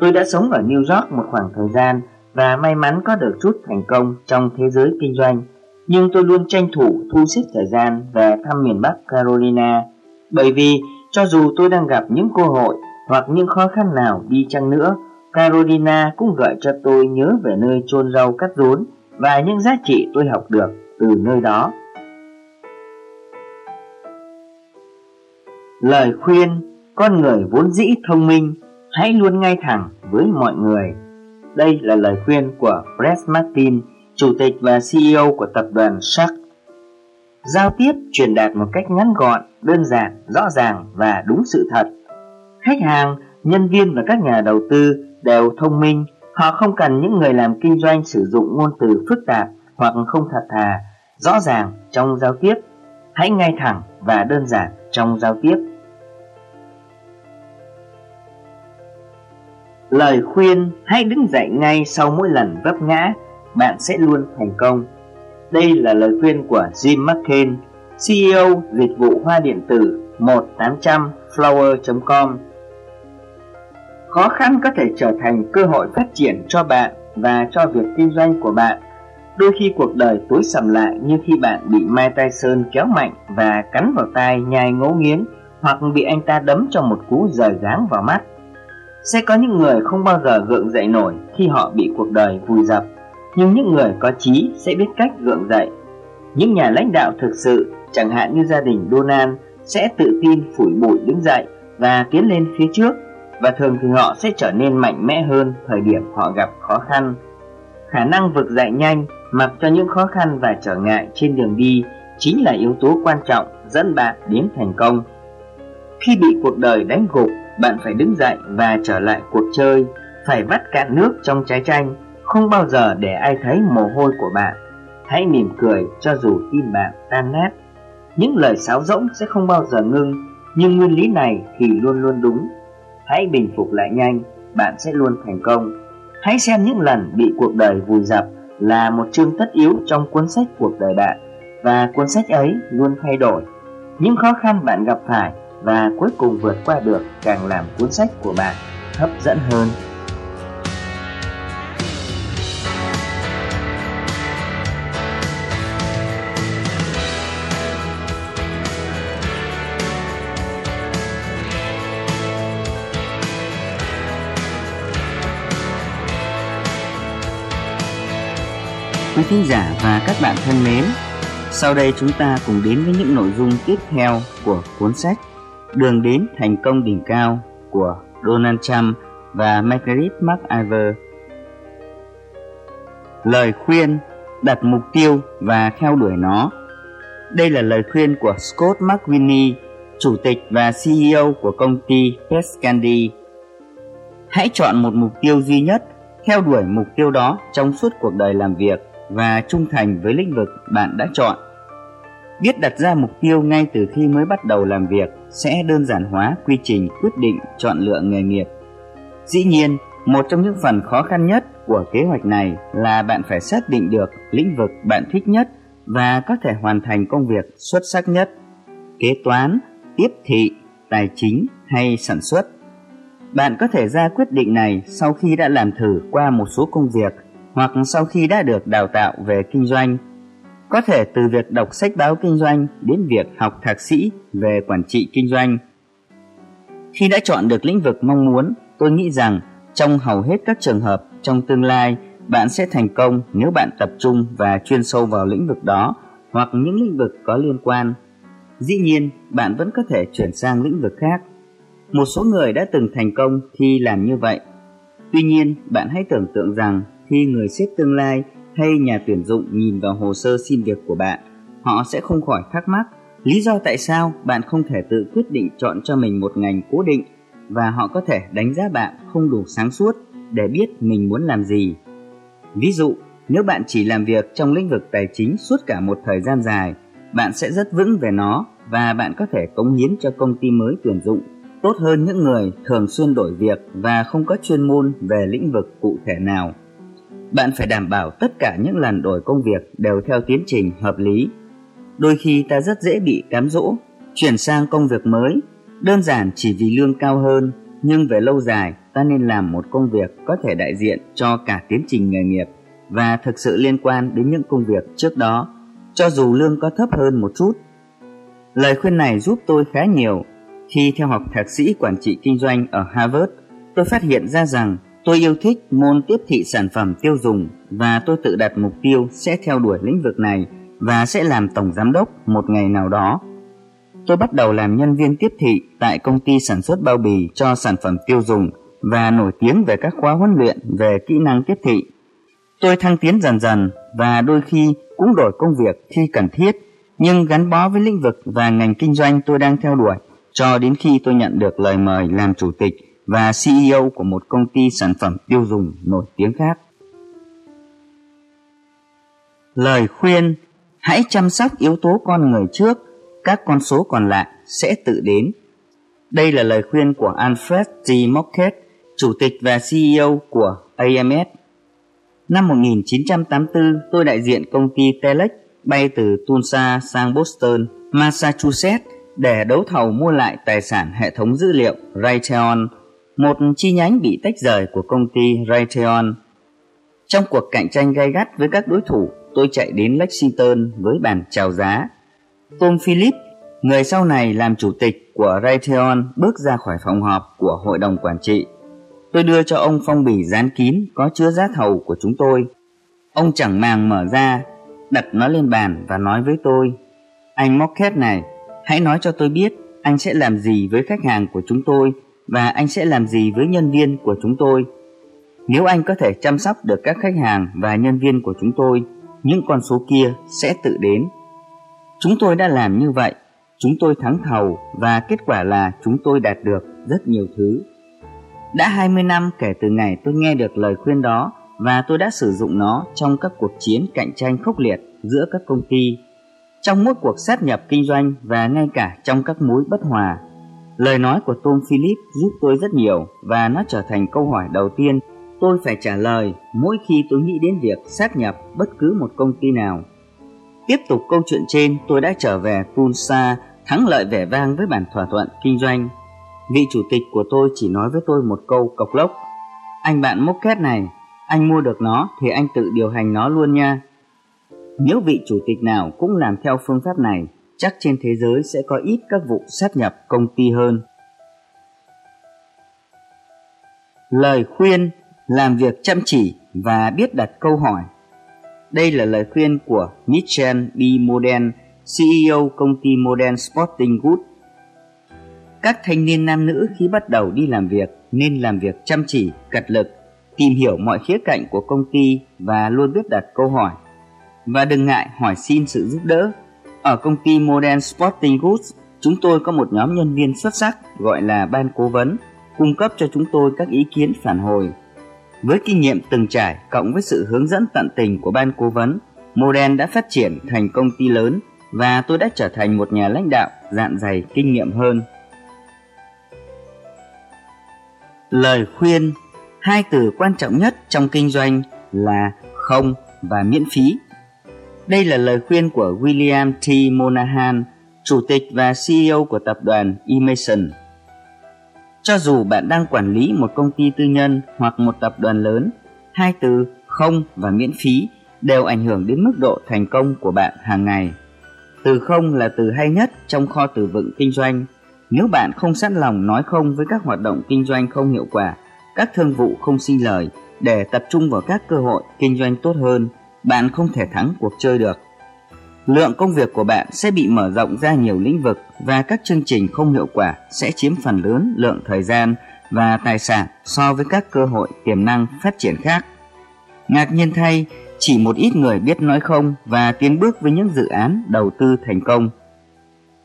Tôi đã sống ở New York một khoảng thời gian và may mắn có được chút thành công trong thế giới kinh doanh. Nhưng tôi luôn tranh thủ thu xếp thời gian về thăm miền Bắc Carolina bởi vì cho dù tôi đang gặp những cơ hội hoặc những khó khăn nào đi chăng nữa, Carolina cũng gợi cho tôi nhớ về nơi chôn rau cắt rốn và những giá trị tôi học được từ nơi đó. Lời khuyên Con người vốn dĩ thông minh hãy luôn ngay thẳng với mọi người. Đây là lời khuyên của Brett Martin, chủ tịch và CEO của tập đoàn Shark. Giao tiếp truyền đạt một cách ngắn gọn, đơn giản, rõ ràng và đúng sự thật. Khách hàng, nhân viên và các nhà đầu tư đều thông minh, họ không cần những người làm kinh doanh sử dụng ngôn từ phức tạp hoặc không thật thà, rõ ràng trong giao tiếp. Hãy ngay thẳng và đơn giản trong giao tiếp. Lời khuyên hãy đứng dậy ngay sau mỗi lần vấp ngã, bạn sẽ luôn thành công. Đây là lời khuyên của Jim McCain, CEO dịch vụ hoa điện tử 1800flower.com. Khó khăn có thể trở thành cơ hội phát triển cho bạn và cho việc kinh doanh của bạn. Đôi khi cuộc đời tối sầm lại như khi bạn bị Mai Tai Sơn kéo mạnh và cắn vào tai nhai ngấu nghiến hoặc bị anh ta đấm cho một cú rời dáng vào mắt. Sẽ có những người không bao giờ gượng dậy nổi khi họ bị cuộc đời vùi dập, nhưng những người có trí sẽ biết cách gượng dậy. Những nhà lãnh đạo thực sự, chẳng hạn như gia đình Donald, sẽ tự tin phủi bụi đứng dậy và tiến lên phía trước và thường thì họ sẽ trở nên mạnh mẽ hơn thời điểm họ gặp khó khăn. Khả năng vực dậy nhanh mặc cho những khó khăn và trở ngại trên đường đi chính là yếu tố quan trọng dẫn bạn đến thành công. Khi bị cuộc đời đánh gục, bạn phải đứng dậy và trở lại cuộc chơi, phải vắt cạn nước trong trái chanh, không bao giờ để ai thấy mồ hôi của bạn. Hãy mỉm cười cho dù tim bạn tan nát. Những lời sáo rỗng sẽ không bao giờ ngưng, nhưng nguyên lý này thì luôn luôn đúng. Hãy bình phục lại nhanh, bạn sẽ luôn thành công. Hãy xem những lần bị cuộc đời vùi dập là một chương tất yếu trong cuốn sách cuộc đời bạn và cuốn sách ấy luôn thay đổi. Những khó khăn bạn gặp phải và cuối cùng vượt qua được càng làm cuốn sách của bạn hấp dẫn hơn. Quý thính giả và các bạn thân mến, sau đây chúng ta cùng đến với những nội dung tiếp theo của cuốn sách Đường đến thành công đỉnh cao của Donald Trump và Margaret McIver Lời khuyên đặt mục tiêu và theo đuổi nó. Đây là lời khuyên của Scott McWinney, chủ tịch và CEO của công ty Pescandy. Hãy chọn một mục tiêu duy nhất, theo đuổi mục tiêu đó trong suốt cuộc đời làm việc và trung thành với lĩnh vực bạn đã chọn. Biết đặt ra mục tiêu ngay từ khi mới bắt đầu làm việc sẽ đơn giản hóa quy trình quyết định chọn lựa nghề nghiệp. Dĩ nhiên, một trong những phần khó khăn nhất của kế hoạch này là bạn phải xác định được lĩnh vực bạn thích nhất và có thể hoàn thành công việc xuất sắc nhất. Kế toán, tiếp thị, tài chính hay sản xuất. Bạn có thể ra quyết định này sau khi đã làm thử qua một số công việc hoặc sau khi đã được đào tạo về kinh doanh. Có thể từ việc đọc sách báo kinh doanh đến việc học thạc sĩ về quản trị kinh doanh. Khi đã chọn được lĩnh vực mong muốn, tôi nghĩ rằng trong hầu hết các trường hợp trong tương lai, bạn sẽ thành công nếu bạn tập trung và chuyên sâu vào lĩnh vực đó hoặc những lĩnh vực có liên quan. Dĩ nhiên, bạn vẫn có thể chuyển sang lĩnh vực khác. Một số người đã từng thành công khi làm như vậy. Tuy nhiên, bạn hãy tưởng tượng rằng khi người xếp tương lai hay nhà tuyển dụng nhìn vào hồ sơ xin việc của bạn, họ sẽ không khỏi thắc mắc lý do tại sao bạn không thể tự quyết định chọn cho mình một ngành cố định và họ có thể đánh giá bạn không đủ sáng suốt để biết mình muốn làm gì. Ví dụ, nếu bạn chỉ làm việc trong lĩnh vực tài chính suốt cả một thời gian dài, bạn sẽ rất vững về nó và bạn có thể cống hiến cho công ty mới tuyển dụng tốt hơn những người thường xuyên đổi việc và không có chuyên môn về lĩnh vực cụ thể nào. Bạn phải đảm bảo tất cả những lần đổi công việc đều theo tiến trình hợp lý. Đôi khi ta rất dễ bị cám dỗ, chuyển sang công việc mới, đơn giản chỉ vì lương cao hơn, nhưng về lâu dài ta nên làm một công việc có thể đại diện cho cả tiến trình nghề nghiệp và thực sự liên quan đến những công việc trước đó, cho dù lương có thấp hơn một chút. Lời khuyên này giúp tôi khá nhiều. Khi theo học thạc sĩ quản trị kinh doanh ở Harvard, tôi phát hiện ra rằng Tôi yêu thích môn tiếp thị sản phẩm tiêu dùng và tôi tự đặt mục tiêu sẽ theo đuổi lĩnh vực này và sẽ làm tổng giám đốc một ngày nào đó. Tôi bắt đầu làm nhân viên tiếp thị tại công ty sản xuất bao bì cho sản phẩm tiêu dùng và nổi tiếng về các khóa huấn luyện về kỹ năng tiếp thị. Tôi thăng tiến dần dần và đôi khi cũng đổi công việc khi cần thiết, nhưng gắn bó với lĩnh vực và ngành kinh doanh tôi đang theo đuổi cho đến khi tôi nhận được lời mời làm chủ tịch và CEO của một công ty sản phẩm tiêu dùng nổi tiếng khác. Lời khuyên Hãy chăm sóc yếu tố con người trước, các con số còn lại sẽ tự đến. Đây là lời khuyên của Alfred G. Mockett, chủ tịch và CEO của AMS. Năm 1984, tôi đại diện công ty Telex bay từ Tulsa sang Boston, Massachusetts để đấu thầu mua lại tài sản hệ thống dữ liệu Raytheon một chi nhánh bị tách rời của công ty Raytheon. Trong cuộc cạnh tranh gay gắt với các đối thủ, tôi chạy đến Lexington với bàn chào giá. Tom Phillips, người sau này làm chủ tịch của Raytheon, bước ra khỏi phòng họp của hội đồng quản trị. Tôi đưa cho ông phong bì dán kín có chứa giá thầu của chúng tôi. Ông chẳng màng mở ra, đặt nó lên bàn và nói với tôi: "Anh Mockhead này, hãy nói cho tôi biết anh sẽ làm gì với khách hàng của chúng tôi và anh sẽ làm gì với nhân viên của chúng tôi. Nếu anh có thể chăm sóc được các khách hàng và nhân viên của chúng tôi, những con số kia sẽ tự đến. Chúng tôi đã làm như vậy, chúng tôi thắng thầu và kết quả là chúng tôi đạt được rất nhiều thứ. Đã 20 năm kể từ ngày tôi nghe được lời khuyên đó và tôi đã sử dụng nó trong các cuộc chiến cạnh tranh khốc liệt giữa các công ty, trong mỗi cuộc sát nhập kinh doanh và ngay cả trong các mối bất hòa. Lời nói của Tom Philip giúp tôi rất nhiều và nó trở thành câu hỏi đầu tiên tôi phải trả lời mỗi khi tôi nghĩ đến việc sát nhập bất cứ một công ty nào. Tiếp tục câu chuyện trên, tôi đã trở về Tulsa thắng lợi vẻ vang với bản thỏa thuận kinh doanh. Vị chủ tịch của tôi chỉ nói với tôi một câu cộc lốc. Anh bạn mốc két này, anh mua được nó thì anh tự điều hành nó luôn nha. Nếu vị chủ tịch nào cũng làm theo phương pháp này, chắc trên thế giới sẽ có ít các vụ sát nhập công ty hơn. Lời khuyên làm việc chăm chỉ và biết đặt câu hỏi. Đây là lời khuyên của Michel B. Moden, CEO công ty Moden Sporting Goods. Các thanh niên nam nữ khi bắt đầu đi làm việc nên làm việc chăm chỉ, cật lực, tìm hiểu mọi khía cạnh của công ty và luôn biết đặt câu hỏi. Và đừng ngại hỏi xin sự giúp đỡ. Ở công ty Modern Sporting Goods, chúng tôi có một nhóm nhân viên xuất sắc gọi là ban cố vấn, cung cấp cho chúng tôi các ý kiến phản hồi với kinh nghiệm từng trải cộng với sự hướng dẫn tận tình của ban cố vấn, Modern đã phát triển thành công ty lớn và tôi đã trở thành một nhà lãnh đạo dạn dày kinh nghiệm hơn. Lời khuyên Hai từ quan trọng nhất trong kinh doanh là không và miễn phí. Đây là lời khuyên của William T. Monahan, Chủ tịch và CEO của tập đoàn Emerson. Cho dù bạn đang quản lý một công ty tư nhân hoặc một tập đoàn lớn, hai từ không và miễn phí đều ảnh hưởng đến mức độ thành công của bạn hàng ngày. Từ không là từ hay nhất trong kho từ vựng kinh doanh. Nếu bạn không sẵn lòng nói không với các hoạt động kinh doanh không hiệu quả, các thương vụ không sinh lời để tập trung vào các cơ hội kinh doanh tốt hơn, bạn không thể thắng cuộc chơi được lượng công việc của bạn sẽ bị mở rộng ra nhiều lĩnh vực và các chương trình không hiệu quả sẽ chiếm phần lớn lượng thời gian và tài sản so với các cơ hội tiềm năng phát triển khác. Ngạc nhiên thay, chỉ một ít người biết nói không và tiến bước với những dự án đầu tư thành công.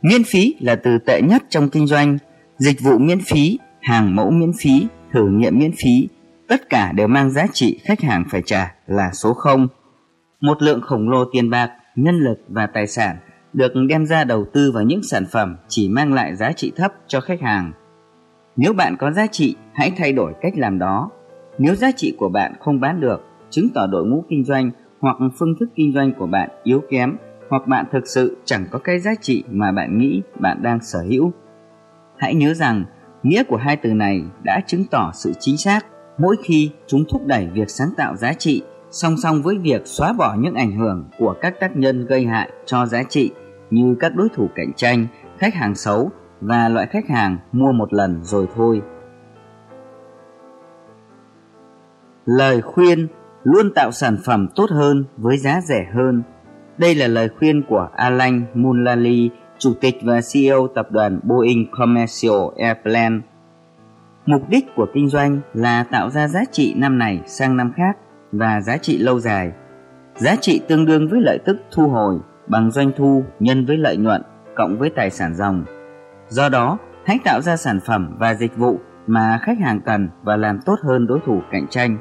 Miễn phí là từ tệ nhất trong kinh doanh, dịch vụ miễn phí, hàng mẫu miễn phí, thử nghiệm miễn phí, tất cả đều mang giá trị khách hàng phải trả là số 0. Một lượng khổng lồ tiền bạc nhân lực và tài sản được đem ra đầu tư vào những sản phẩm chỉ mang lại giá trị thấp cho khách hàng. Nếu bạn có giá trị, hãy thay đổi cách làm đó. Nếu giá trị của bạn không bán được, chứng tỏ đội ngũ kinh doanh hoặc phương thức kinh doanh của bạn yếu kém hoặc bạn thực sự chẳng có cái giá trị mà bạn nghĩ bạn đang sở hữu. Hãy nhớ rằng, nghĩa của hai từ này đã chứng tỏ sự chính xác mỗi khi chúng thúc đẩy việc sáng tạo giá trị song song với việc xóa bỏ những ảnh hưởng của các tác nhân gây hại cho giá trị như các đối thủ cạnh tranh, khách hàng xấu và loại khách hàng mua một lần rồi thôi. Lời khuyên luôn tạo sản phẩm tốt hơn với giá rẻ hơn. Đây là lời khuyên của Alan Mulally, Chủ tịch và CEO tập đoàn Boeing Commercial Airplane. Mục đích của kinh doanh là tạo ra giá trị năm này sang năm khác và giá trị lâu dài. Giá trị tương đương với lợi tức thu hồi bằng doanh thu nhân với lợi nhuận cộng với tài sản dòng. Do đó, hãy tạo ra sản phẩm và dịch vụ mà khách hàng cần và làm tốt hơn đối thủ cạnh tranh.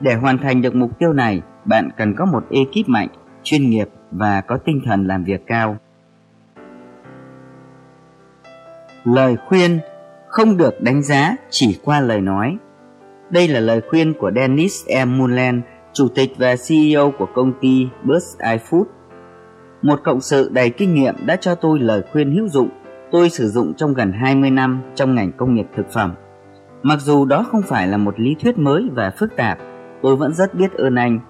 Để hoàn thành được mục tiêu này, bạn cần có một ekip mạnh, chuyên nghiệp và có tinh thần làm việc cao. Lời khuyên không được đánh giá chỉ qua lời nói đây là lời khuyên của Dennis M. Mullen, chủ tịch và CEO của công ty Bus iFood. Một cộng sự đầy kinh nghiệm đã cho tôi lời khuyên hữu dụng tôi sử dụng trong gần 20 năm trong ngành công nghiệp thực phẩm. Mặc dù đó không phải là một lý thuyết mới và phức tạp, tôi vẫn rất biết ơn anh,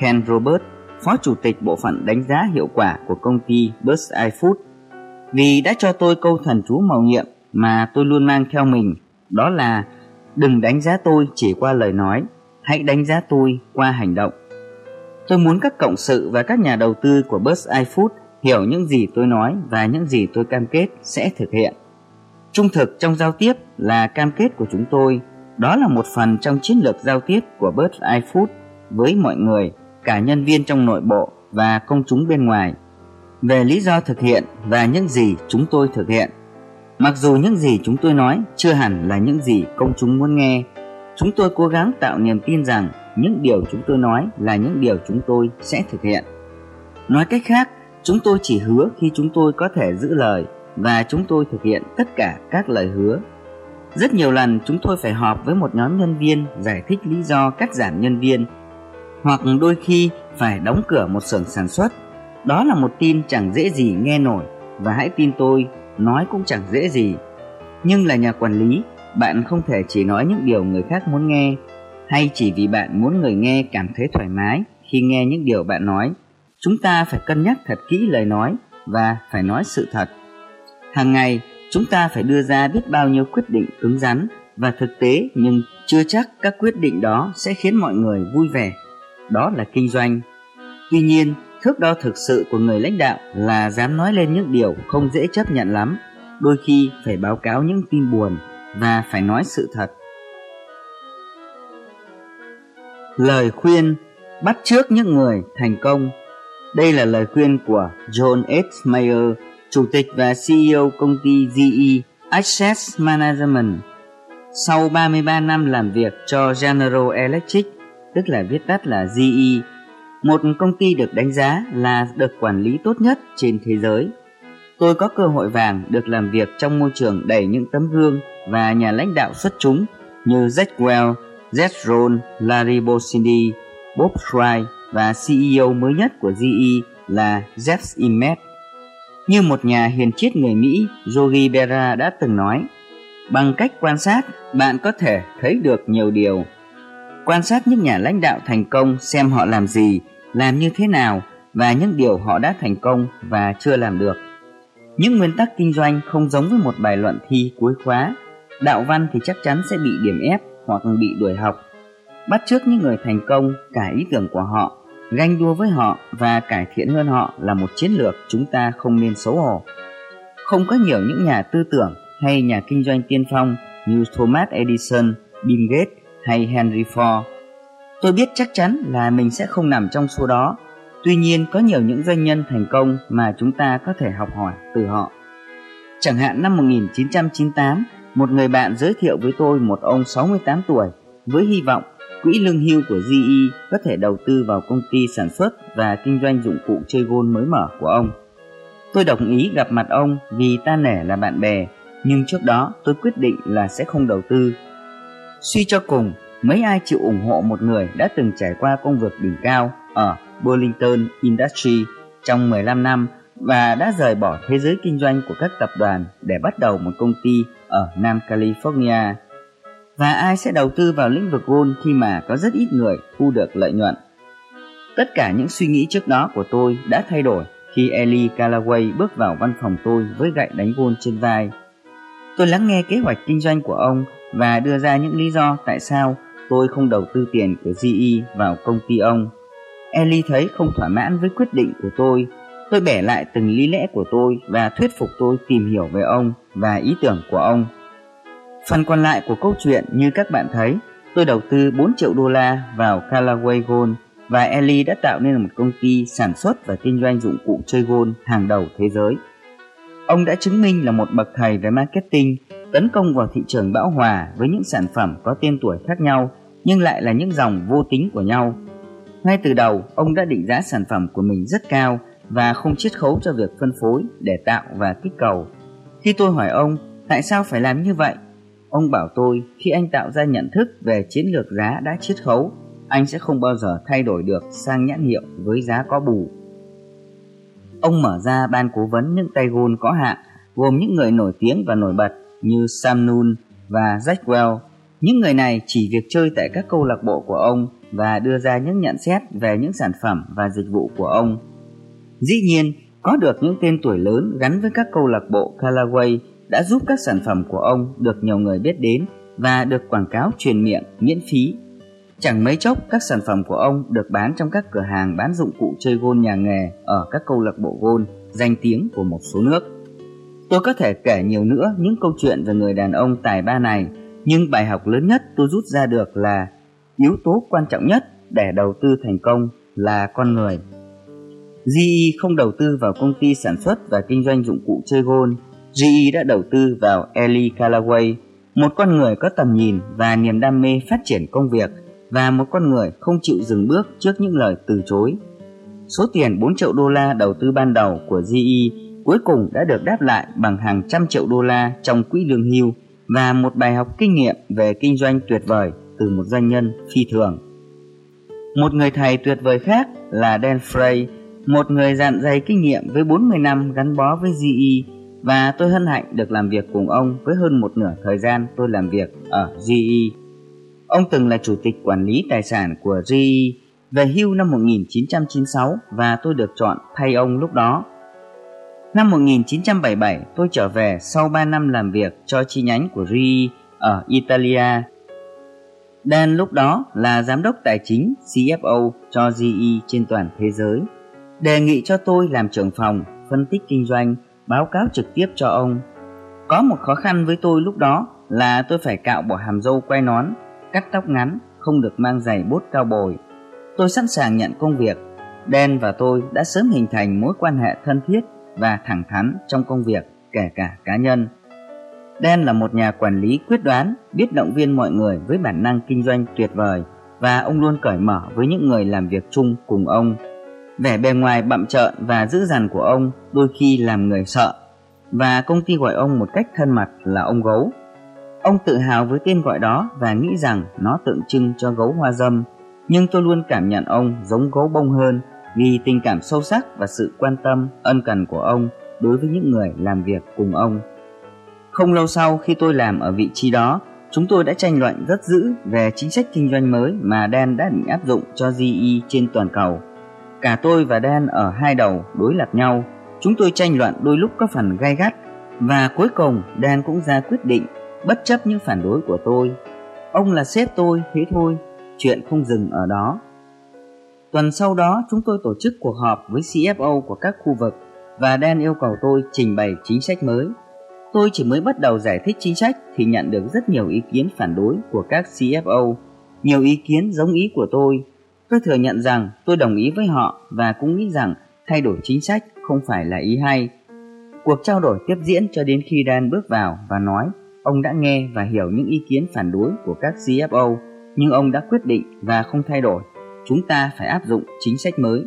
Ken Robert, phó chủ tịch bộ phận đánh giá hiệu quả của công ty Bus iFood, vì đã cho tôi câu thần chú màu nhiệm mà tôi luôn mang theo mình, đó là Đừng đánh giá tôi chỉ qua lời nói, hãy đánh giá tôi qua hành động. Tôi muốn các cộng sự và các nhà đầu tư của Bus iFood hiểu những gì tôi nói và những gì tôi cam kết sẽ thực hiện. Trung thực trong giao tiếp là cam kết của chúng tôi. Đó là một phần trong chiến lược giao tiếp của Bus iFood với mọi người, cả nhân viên trong nội bộ và công chúng bên ngoài. Về lý do thực hiện và những gì chúng tôi thực hiện. Mặc dù những gì chúng tôi nói chưa hẳn là những gì công chúng muốn nghe, chúng tôi cố gắng tạo niềm tin rằng những điều chúng tôi nói là những điều chúng tôi sẽ thực hiện. Nói cách khác, chúng tôi chỉ hứa khi chúng tôi có thể giữ lời và chúng tôi thực hiện tất cả các lời hứa. Rất nhiều lần chúng tôi phải họp với một nhóm nhân viên giải thích lý do cắt giảm nhân viên hoặc đôi khi phải đóng cửa một xưởng sản xuất. Đó là một tin chẳng dễ gì nghe nổi và hãy tin tôi, nói cũng chẳng dễ gì. Nhưng là nhà quản lý, bạn không thể chỉ nói những điều người khác muốn nghe hay chỉ vì bạn muốn người nghe cảm thấy thoải mái khi nghe những điều bạn nói. Chúng ta phải cân nhắc thật kỹ lời nói và phải nói sự thật. Hàng ngày, chúng ta phải đưa ra biết bao nhiêu quyết định cứng rắn và thực tế nhưng chưa chắc các quyết định đó sẽ khiến mọi người vui vẻ. Đó là kinh doanh. Tuy nhiên, thước đo thực sự của người lãnh đạo là dám nói lên những điều không dễ chấp nhận lắm, đôi khi phải báo cáo những tin buồn và phải nói sự thật. Lời khuyên bắt trước những người thành công Đây là lời khuyên của John H. Mayer, Chủ tịch và CEO công ty GE Access Management. Sau 33 năm làm việc cho General Electric, tức là viết tắt là GE, một công ty được đánh giá là được quản lý tốt nhất trên thế giới. Tôi có cơ hội vàng được làm việc trong môi trường đầy những tấm gương và nhà lãnh đạo xuất chúng như Jack Welch, Jeff Rohn, Larry Bosindi, Bob Fry và CEO mới nhất của GE là Jeff Immett. Như một nhà hiền triết người Mỹ, Yogi Berra đã từng nói, bằng cách quan sát, bạn có thể thấy được nhiều điều. Quan sát những nhà lãnh đạo thành công xem họ làm gì, làm như thế nào và những điều họ đã thành công và chưa làm được. Những nguyên tắc kinh doanh không giống với một bài luận thi cuối khóa. Đạo văn thì chắc chắn sẽ bị điểm ép hoặc bị đuổi học. Bắt chước những người thành công, cả ý tưởng của họ, ganh đua với họ và cải thiện hơn họ là một chiến lược chúng ta không nên xấu hổ. Không có nhiều những nhà tư tưởng hay nhà kinh doanh tiên phong như Thomas Edison, Bill Gates hay Henry Ford. Tôi biết chắc chắn là mình sẽ không nằm trong số đó. Tuy nhiên có nhiều những doanh nhân thành công mà chúng ta có thể học hỏi từ họ. Chẳng hạn năm 1998, một người bạn giới thiệu với tôi một ông 68 tuổi với hy vọng quỹ lương hưu của GE có thể đầu tư vào công ty sản xuất và kinh doanh dụng cụ chơi gôn mới mở của ông. Tôi đồng ý gặp mặt ông vì ta nể là bạn bè, nhưng trước đó tôi quyết định là sẽ không đầu tư. Suy cho cùng, mấy ai chịu ủng hộ một người đã từng trải qua công việc đỉnh cao ở Burlington Industry trong 15 năm và đã rời bỏ thế giới kinh doanh của các tập đoàn để bắt đầu một công ty ở Nam California. Và ai sẽ đầu tư vào lĩnh vực gold khi mà có rất ít người thu được lợi nhuận? Tất cả những suy nghĩ trước đó của tôi đã thay đổi khi Ellie Callaway bước vào văn phòng tôi với gậy đánh gold trên vai. Tôi lắng nghe kế hoạch kinh doanh của ông và đưa ra những lý do tại sao tôi không đầu tư tiền của GE vào công ty ông. Ellie thấy không thỏa mãn với quyết định của tôi Tôi bẻ lại từng lý lẽ của tôi và thuyết phục tôi tìm hiểu về ông và ý tưởng của ông. Phần còn lại của câu chuyện như các bạn thấy, tôi đầu tư 4 triệu đô la vào Callaway Gold và Ellie đã tạo nên một công ty sản xuất và kinh doanh dụng cụ chơi gold hàng đầu thế giới. Ông đã chứng minh là một bậc thầy về marketing, tấn công vào thị trường bão hòa với những sản phẩm có tên tuổi khác nhau nhưng lại là những dòng vô tính của nhau. Ngay từ đầu, ông đã định giá sản phẩm của mình rất cao và không chiết khấu cho việc phân phối để tạo và kích cầu. Khi tôi hỏi ông tại sao phải làm như vậy, ông bảo tôi khi anh tạo ra nhận thức về chiến lược giá đã chiết khấu, anh sẽ không bao giờ thay đổi được sang nhãn hiệu với giá có bù. Ông mở ra ban cố vấn những tay gôn có hạn, gồm những người nổi tiếng và nổi bật như Sam Nun và Jack Well. Những người này chỉ việc chơi tại các câu lạc bộ của ông và đưa ra những nhận xét về những sản phẩm và dịch vụ của ông Dĩ nhiên, có được những tên tuổi lớn gắn với các câu lạc bộ Callaway đã giúp các sản phẩm của ông được nhiều người biết đến và được quảng cáo truyền miệng miễn phí. Chẳng mấy chốc các sản phẩm của ông được bán trong các cửa hàng bán dụng cụ chơi gôn nhà nghề ở các câu lạc bộ gôn danh tiếng của một số nước. Tôi có thể kể nhiều nữa những câu chuyện về người đàn ông tài ba này, nhưng bài học lớn nhất tôi rút ra được là yếu tố quan trọng nhất để đầu tư thành công là con người. GE không đầu tư vào công ty sản xuất và kinh doanh dụng cụ chơi gôn. GE đã đầu tư vào Ellie Callaway, một con người có tầm nhìn và niềm đam mê phát triển công việc và một con người không chịu dừng bước trước những lời từ chối. Số tiền 4 triệu đô la đầu tư ban đầu của GE cuối cùng đã được đáp lại bằng hàng trăm triệu đô la trong quỹ lương hưu và một bài học kinh nghiệm về kinh doanh tuyệt vời từ một doanh nhân phi thường. Một người thầy tuyệt vời khác là Dan Frey, một người dạn dày kinh nghiệm với 40 năm gắn bó với GE và tôi hân hạnh được làm việc cùng ông với hơn một nửa thời gian tôi làm việc ở GE. Ông từng là chủ tịch quản lý tài sản của GE về hưu năm 1996 và tôi được chọn thay ông lúc đó. Năm 1977, tôi trở về sau 3 năm làm việc cho chi nhánh của ri ở Italia. Dan lúc đó là giám đốc tài chính CFO cho GE trên toàn thế giới. Đề nghị cho tôi làm trưởng phòng, phân tích kinh doanh, báo cáo trực tiếp cho ông. Có một khó khăn với tôi lúc đó là tôi phải cạo bỏ hàm râu quay nón, cắt tóc ngắn, không được mang giày bốt cao bồi. Tôi sẵn sàng nhận công việc. Dan và tôi đã sớm hình thành mối quan hệ thân thiết và thẳng thắn trong công việc, kể cả cá nhân. Dan là một nhà quản lý quyết đoán, biết động viên mọi người với bản năng kinh doanh tuyệt vời và ông luôn cởi mở với những người làm việc chung cùng ông. Vẻ bề ngoài bậm trợn và dữ dằn của ông đôi khi làm người sợ và công ty gọi ông một cách thân mật là ông gấu. Ông tự hào với tên gọi đó và nghĩ rằng nó tượng trưng cho gấu hoa dâm, nhưng tôi luôn cảm nhận ông giống gấu bông hơn vì tình cảm sâu sắc và sự quan tâm, ân cần của ông đối với những người làm việc cùng ông. Không lâu sau khi tôi làm ở vị trí đó, chúng tôi đã tranh luận rất dữ về chính sách kinh doanh mới mà Dan đã định áp dụng cho GE trên toàn cầu. Cả tôi và Dan ở hai đầu đối lập nhau, chúng tôi tranh luận đôi lúc có phần gay gắt và cuối cùng Dan cũng ra quyết định bất chấp những phản đối của tôi. Ông là sếp tôi, thế thôi, chuyện không dừng ở đó. Tuần sau đó chúng tôi tổ chức cuộc họp với CFO của các khu vực và Dan yêu cầu tôi trình bày chính sách mới. Tôi chỉ mới bắt đầu giải thích chính sách thì nhận được rất nhiều ý kiến phản đối của các CFO, nhiều ý kiến giống ý của tôi. Tôi thừa nhận rằng tôi đồng ý với họ và cũng nghĩ rằng thay đổi chính sách không phải là ý hay. Cuộc trao đổi tiếp diễn cho đến khi Dan bước vào và nói ông đã nghe và hiểu những ý kiến phản đối của các CFO, nhưng ông đã quyết định và không thay đổi chúng ta phải áp dụng chính sách mới.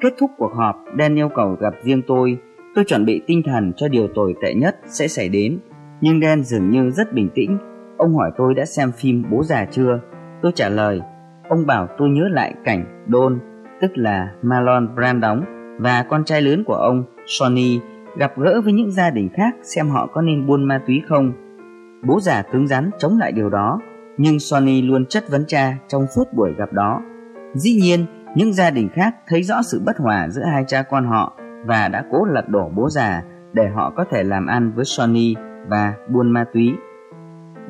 Kết thúc cuộc họp, Dan yêu cầu gặp riêng tôi. Tôi chuẩn bị tinh thần cho điều tồi tệ nhất sẽ xảy đến, nhưng Dan dường như rất bình tĩnh. Ông hỏi tôi đã xem phim Bố già chưa? Tôi trả lời, ông bảo tôi nhớ lại cảnh Don, tức là Marlon Brand đóng, và con trai lớn của ông, Sonny, gặp gỡ với những gia đình khác xem họ có nên buôn ma túy không. Bố già cứng rắn chống lại điều đó, nhưng Sonny luôn chất vấn cha trong suốt buổi gặp đó. Dĩ nhiên, những gia đình khác thấy rõ sự bất hòa giữa hai cha con họ và đã cố lật đổ bố già để họ có thể làm ăn với Sony và buôn ma túy.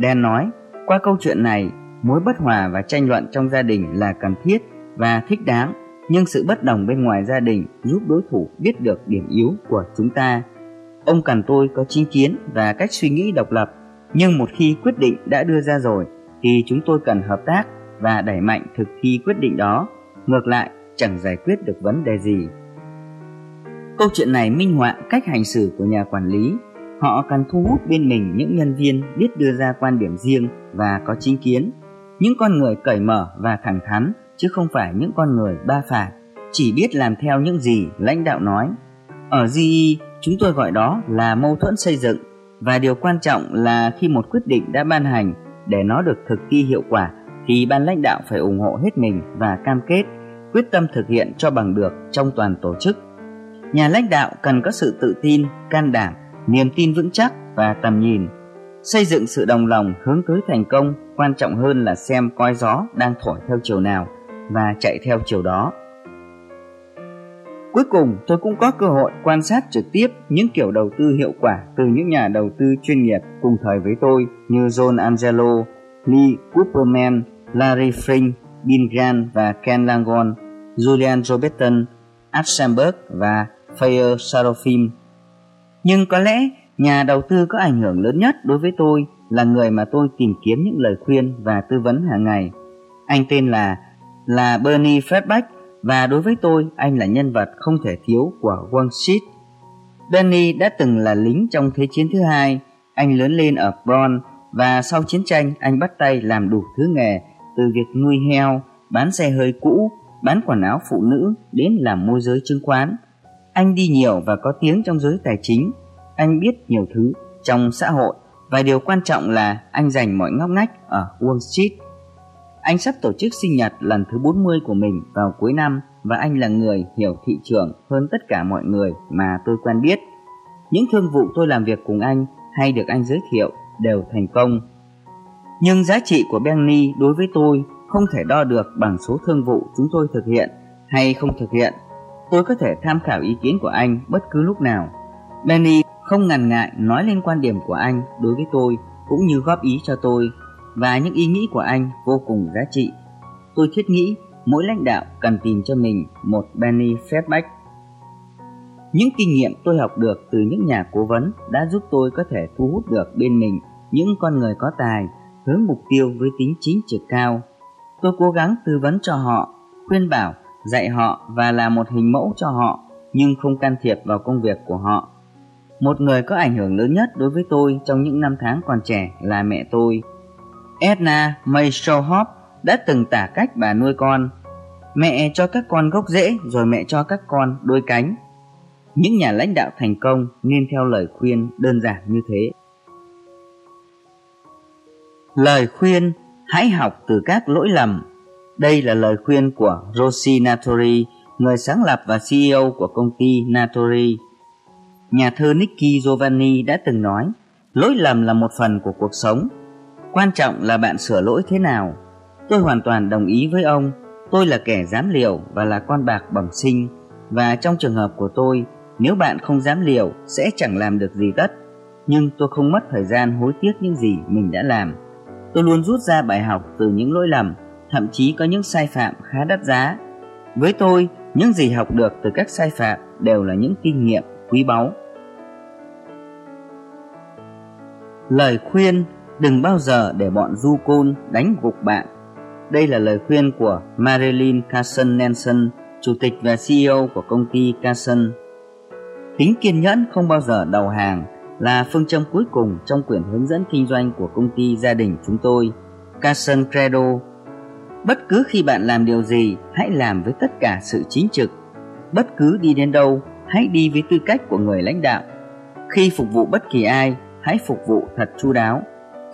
Dan nói, qua câu chuyện này, mối bất hòa và tranh luận trong gia đình là cần thiết và thích đáng, nhưng sự bất đồng bên ngoài gia đình giúp đối thủ biết được điểm yếu của chúng ta. Ông cần tôi có chính kiến và cách suy nghĩ độc lập, nhưng một khi quyết định đã đưa ra rồi thì chúng tôi cần hợp tác và đẩy mạnh thực thi quyết định đó, ngược lại, chẳng giải quyết được vấn đề gì. Câu chuyện này minh họa cách hành xử của nhà quản lý. Họ cần thu hút bên mình những nhân viên biết đưa ra quan điểm riêng và có chính kiến. Những con người cởi mở và thẳng thắn, chứ không phải những con người ba phạt chỉ biết làm theo những gì lãnh đạo nói. Ở GE chúng tôi gọi đó là mâu thuẫn xây dựng, và điều quan trọng là khi một quyết định đã ban hành, để nó được thực thi hiệu quả thì ban lãnh đạo phải ủng hộ hết mình và cam kết quyết tâm thực hiện cho bằng được trong toàn tổ chức. Nhà lãnh đạo cần có sự tự tin, can đảm, niềm tin vững chắc và tầm nhìn. Xây dựng sự đồng lòng hướng tới thành công quan trọng hơn là xem coi gió đang thổi theo chiều nào và chạy theo chiều đó. Cuối cùng, tôi cũng có cơ hội quan sát trực tiếp những kiểu đầu tư hiệu quả từ những nhà đầu tư chuyên nghiệp cùng thời với tôi như John Angelo, Lee Cooperman, Larry Fink, Bill Grant và Ken Langon, Julian Robertson, Ed và Fayer Sarofim. Nhưng có lẽ nhà đầu tư có ảnh hưởng lớn nhất đối với tôi là người mà tôi tìm kiếm những lời khuyên và tư vấn hàng ngày. Anh tên là là Bernie Fredback và đối với tôi anh là nhân vật không thể thiếu của Wall Street. Bernie đã từng là lính trong Thế chiến thứ hai, anh lớn lên ở Bron và sau chiến tranh anh bắt tay làm đủ thứ nghề từ việc nuôi heo, bán xe hơi cũ, bán quần áo phụ nữ đến làm môi giới chứng khoán. Anh đi nhiều và có tiếng trong giới tài chính. Anh biết nhiều thứ trong xã hội và điều quan trọng là anh dành mọi ngóc ngách ở Wall Street. Anh sắp tổ chức sinh nhật lần thứ 40 của mình vào cuối năm và anh là người hiểu thị trường hơn tất cả mọi người mà tôi quen biết. Những thương vụ tôi làm việc cùng anh hay được anh giới thiệu đều thành công. Nhưng giá trị của Benny đối với tôi không thể đo được bằng số thương vụ chúng tôi thực hiện hay không thực hiện. Tôi có thể tham khảo ý kiến của anh bất cứ lúc nào. Benny không ngần ngại nói lên quan điểm của anh đối với tôi cũng như góp ý cho tôi và những ý nghĩ của anh vô cùng giá trị. Tôi thiết nghĩ mỗi lãnh đạo cần tìm cho mình một Benny Feedback. Những kinh nghiệm tôi học được từ những nhà cố vấn đã giúp tôi có thể thu hút được bên mình những con người có tài, hướng mục tiêu với tính chính trực cao. Tôi cố gắng tư vấn cho họ, khuyên bảo, dạy họ và là một hình mẫu cho họ, nhưng không can thiệp vào công việc của họ. Một người có ảnh hưởng lớn nhất đối với tôi trong những năm tháng còn trẻ là mẹ tôi. Edna May Showhop đã từng tả cách bà nuôi con. Mẹ cho các con gốc rễ rồi mẹ cho các con đôi cánh. Những nhà lãnh đạo thành công nên theo lời khuyên đơn giản như thế. Lời khuyên hãy học từ các lỗi lầm. Đây là lời khuyên của Rosie Natori, người sáng lập và CEO của công ty Natori. Nhà thơ Nicky Giovanni đã từng nói, lỗi lầm là một phần của cuộc sống. Quan trọng là bạn sửa lỗi thế nào. Tôi hoàn toàn đồng ý với ông. Tôi là kẻ dám liều và là con bạc bẩm sinh. Và trong trường hợp của tôi, nếu bạn không dám liều sẽ chẳng làm được gì tất. Nhưng tôi không mất thời gian hối tiếc những gì mình đã làm. Tôi luôn rút ra bài học từ những lỗi lầm, thậm chí có những sai phạm khá đắt giá. Với tôi, những gì học được từ các sai phạm đều là những kinh nghiệm quý báu. Lời khuyên đừng bao giờ để bọn du côn đánh gục bạn. Đây là lời khuyên của Marilyn Carson Nelson, chủ tịch và CEO của công ty Carson. Tính kiên nhẫn không bao giờ đầu hàng là phương châm cuối cùng trong quyển hướng dẫn kinh doanh của công ty gia đình chúng tôi, Carson Credo. Bất cứ khi bạn làm điều gì, hãy làm với tất cả sự chính trực. Bất cứ đi đến đâu, hãy đi với tư cách của người lãnh đạo. Khi phục vụ bất kỳ ai, hãy phục vụ thật chu đáo.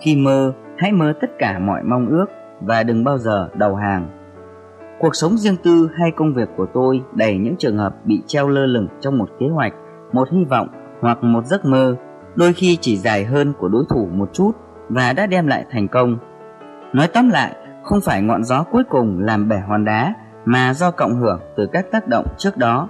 Khi mơ, hãy mơ tất cả mọi mong ước và đừng bao giờ đầu hàng. Cuộc sống riêng tư hay công việc của tôi đầy những trường hợp bị treo lơ lửng trong một kế hoạch, một hy vọng hoặc một giấc mơ, đôi khi chỉ dài hơn của đối thủ một chút và đã đem lại thành công. Nói tóm lại, không phải ngọn gió cuối cùng làm bẻ hòn đá mà do cộng hưởng từ các tác động trước đó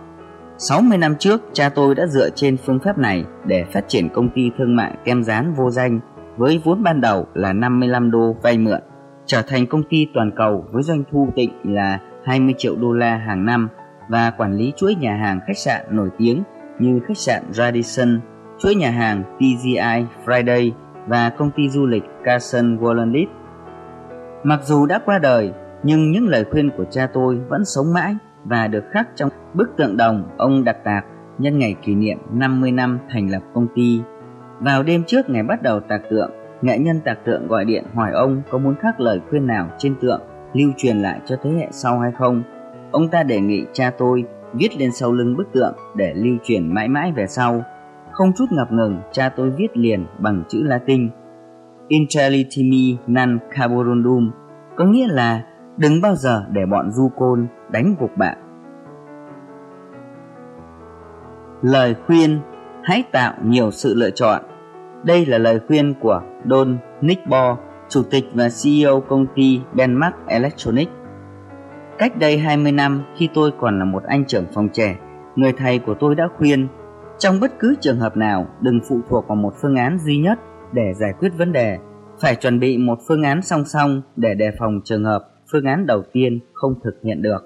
60 năm trước, cha tôi đã dựa trên phương pháp này để phát triển công ty thương mại kem dán vô danh với vốn ban đầu là 55 đô vay mượn, trở thành công ty toàn cầu với doanh thu tịnh là 20 triệu đô la hàng năm và quản lý chuỗi nhà hàng khách sạn nổi tiếng như khách sạn Radisson, chuỗi nhà hàng TGI Friday và công ty du lịch Carson Wallenlit. Mặc dù đã qua đời, nhưng những lời khuyên của cha tôi vẫn sống mãi và được khắc trong bức tượng đồng ông đặt tạc nhân ngày kỷ niệm 50 năm thành lập công ty. Vào đêm trước ngày bắt đầu tạc tượng, nghệ nhân tạc tượng gọi điện hỏi ông có muốn khắc lời khuyên nào trên tượng lưu truyền lại cho thế hệ sau hay không. Ông ta đề nghị cha tôi viết lên sau lưng bức tượng để lưu truyền mãi mãi về sau. Không chút ngập ngừng, cha tôi viết liền bằng chữ Latin Intellitimi non carborundum, có nghĩa là đừng bao giờ để bọn du côn đánh gục bạn. Lời khuyên hãy tạo nhiều sự lựa chọn. Đây là lời khuyên của Don Nickbo, chủ tịch và CEO công ty Denmark Electronics. Cách đây 20 năm khi tôi còn là một anh trưởng phòng trẻ, người thầy của tôi đã khuyên trong bất cứ trường hợp nào đừng phụ thuộc vào một phương án duy nhất để giải quyết vấn đề, phải chuẩn bị một phương án song song để đề phòng trường hợp phương án đầu tiên không thực hiện được.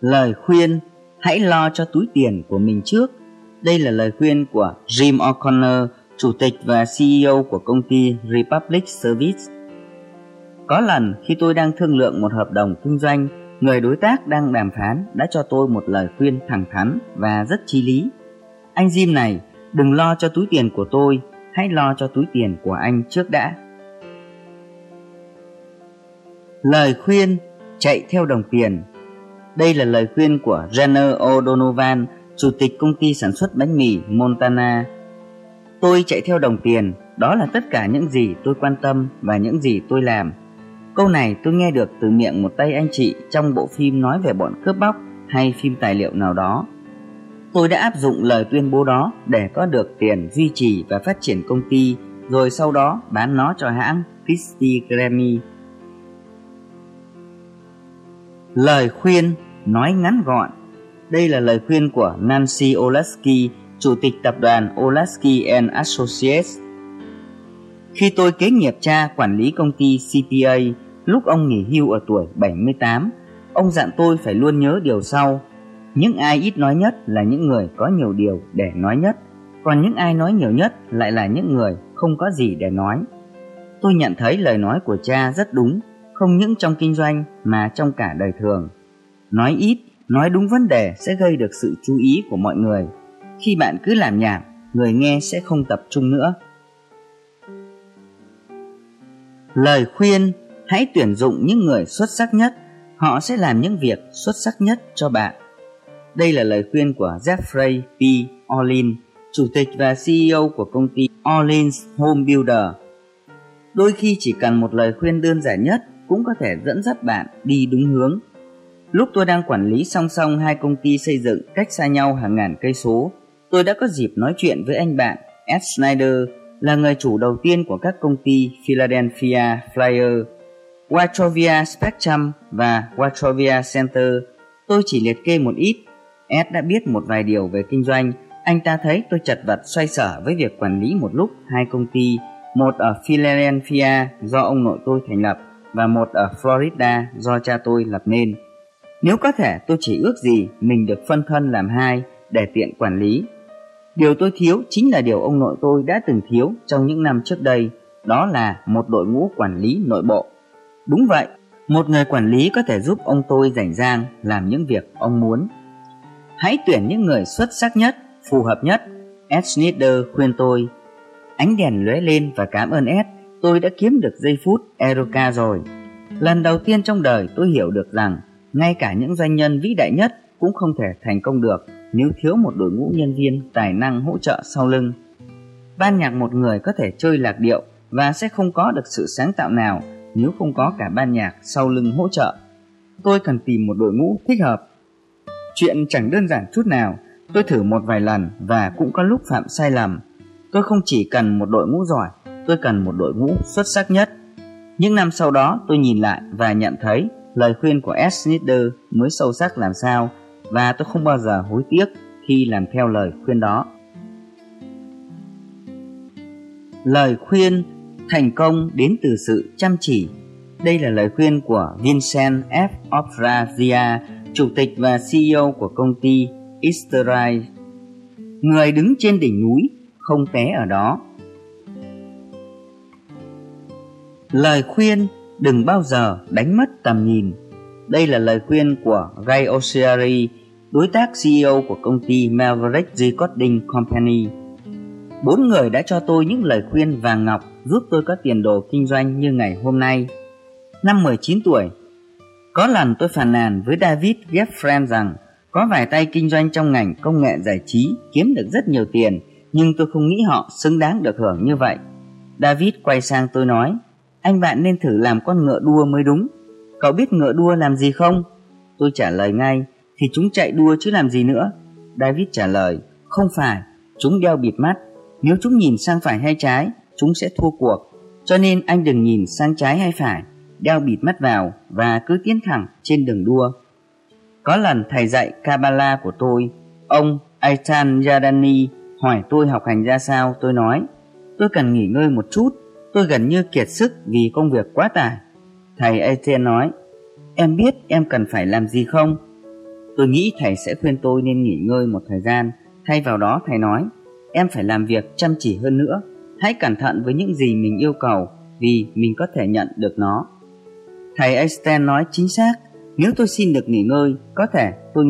Lời khuyên hãy lo cho túi tiền của mình trước. Đây là lời khuyên của Jim O'Connor, chủ tịch và CEO của công ty Republic Service. Có lần khi tôi đang thương lượng một hợp đồng kinh doanh, người đối tác đang đàm phán đã cho tôi một lời khuyên thẳng thắn và rất chi lý. Anh Jim này, đừng lo cho túi tiền của tôi, hãy lo cho túi tiền của anh trước đã. Lời khuyên chạy theo đồng tiền Đây là lời khuyên của Jenner O'Donovan, chủ tịch công ty sản xuất bánh mì Montana. Tôi chạy theo đồng tiền, đó là tất cả những gì tôi quan tâm và những gì tôi làm. Câu này tôi nghe được từ miệng một tay anh chị trong bộ phim nói về bọn cướp bóc hay phim tài liệu nào đó. Tôi đã áp dụng lời tuyên bố đó để có được tiền duy trì và phát triển công ty, rồi sau đó bán nó cho hãng Christie Grammy. Lời khuyên nói ngắn gọn Đây là lời khuyên của Nancy Olasky, chủ tịch tập đoàn Olasky and Associates. Khi tôi kế nghiệp cha quản lý công ty CPA, lúc ông nghỉ hưu ở tuổi 78, ông dặn tôi phải luôn nhớ điều sau. Những ai ít nói nhất là những người có nhiều điều để nói nhất, còn những ai nói nhiều nhất lại là những người không có gì để nói. Tôi nhận thấy lời nói của cha rất đúng không những trong kinh doanh mà trong cả đời thường. Nói ít, nói đúng vấn đề sẽ gây được sự chú ý của mọi người. Khi bạn cứ làm nhảm, người nghe sẽ không tập trung nữa. Lời khuyên, hãy tuyển dụng những người xuất sắc nhất, họ sẽ làm những việc xuất sắc nhất cho bạn. Đây là lời khuyên của Jeffrey P. Orlin, chủ tịch và CEO của công ty Orleans Home Builder. Đôi khi chỉ cần một lời khuyên đơn giản nhất cũng có thể dẫn dắt bạn đi đúng hướng. Lúc tôi đang quản lý song song hai công ty xây dựng cách xa nhau hàng ngàn cây số, tôi đã có dịp nói chuyện với anh bạn Ed Snyder là người chủ đầu tiên của các công ty Philadelphia Flyer, Wachovia Spectrum và Wachovia Center. Tôi chỉ liệt kê một ít. Ed đã biết một vài điều về kinh doanh. Anh ta thấy tôi chật vật xoay sở với việc quản lý một lúc hai công ty, một ở Philadelphia do ông nội tôi thành lập và một ở Florida do cha tôi lập nên. Nếu có thể tôi chỉ ước gì mình được phân thân làm hai để tiện quản lý. Điều tôi thiếu chính là điều ông nội tôi đã từng thiếu trong những năm trước đây, đó là một đội ngũ quản lý nội bộ. Đúng vậy, một người quản lý có thể giúp ông tôi rảnh rang làm những việc ông muốn. Hãy tuyển những người xuất sắc nhất, phù hợp nhất. Ed Schneider khuyên tôi. Ánh đèn lóe lên và cảm ơn Ed tôi đã kiếm được giây phút Eroka rồi. Lần đầu tiên trong đời tôi hiểu được rằng ngay cả những doanh nhân vĩ đại nhất cũng không thể thành công được nếu thiếu một đội ngũ nhân viên tài năng hỗ trợ sau lưng. Ban nhạc một người có thể chơi lạc điệu và sẽ không có được sự sáng tạo nào nếu không có cả ban nhạc sau lưng hỗ trợ. Tôi cần tìm một đội ngũ thích hợp. Chuyện chẳng đơn giản chút nào, tôi thử một vài lần và cũng có lúc phạm sai lầm. Tôi không chỉ cần một đội ngũ giỏi tôi cần một đội ngũ xuất sắc nhất. Những năm sau đó tôi nhìn lại và nhận thấy lời khuyên của S. Snyder mới sâu sắc làm sao và tôi không bao giờ hối tiếc khi làm theo lời khuyên đó. Lời khuyên thành công đến từ sự chăm chỉ. Đây là lời khuyên của Vincent F. Ofrazia, chủ tịch và CEO của công ty Easterite. Người đứng trên đỉnh núi không té ở đó Lời khuyên đừng bao giờ đánh mất tầm nhìn. Đây là lời khuyên của Guy O'Shea đối tác CEO của công ty Maverick Recording Company. Bốn người đã cho tôi những lời khuyên vàng ngọc giúp tôi có tiền đồ kinh doanh như ngày hôm nay. Năm 19 tuổi, có lần tôi phàn nàn với David Geffen rằng có vài tay kinh doanh trong ngành công nghệ giải trí kiếm được rất nhiều tiền, nhưng tôi không nghĩ họ xứng đáng được hưởng như vậy. David quay sang tôi nói, anh bạn nên thử làm con ngựa đua mới đúng. Cậu biết ngựa đua làm gì không? Tôi trả lời ngay, thì chúng chạy đua chứ làm gì nữa. David trả lời, không phải, chúng đeo bịt mắt. Nếu chúng nhìn sang phải hay trái, chúng sẽ thua cuộc. Cho nên anh đừng nhìn sang trái hay phải, đeo bịt mắt vào và cứ tiến thẳng trên đường đua. Có lần thầy dạy Kabbalah của tôi, ông Aitan Yadani hỏi tôi học hành ra sao, tôi nói, tôi cần nghỉ ngơi một chút Tôi gần như kiệt sức vì công việc quá tải. Thầy Aitan nói, em biết em cần phải làm gì không? Tôi nghĩ thầy sẽ khuyên tôi nên nghỉ ngơi một thời gian. Thay vào đó thầy nói, em phải làm việc chăm chỉ hơn nữa. Hãy cẩn thận với những gì mình yêu cầu vì mình có thể nhận được nó. Thầy Einstein nói chính xác, nếu tôi xin được nghỉ ngơi, có thể tôi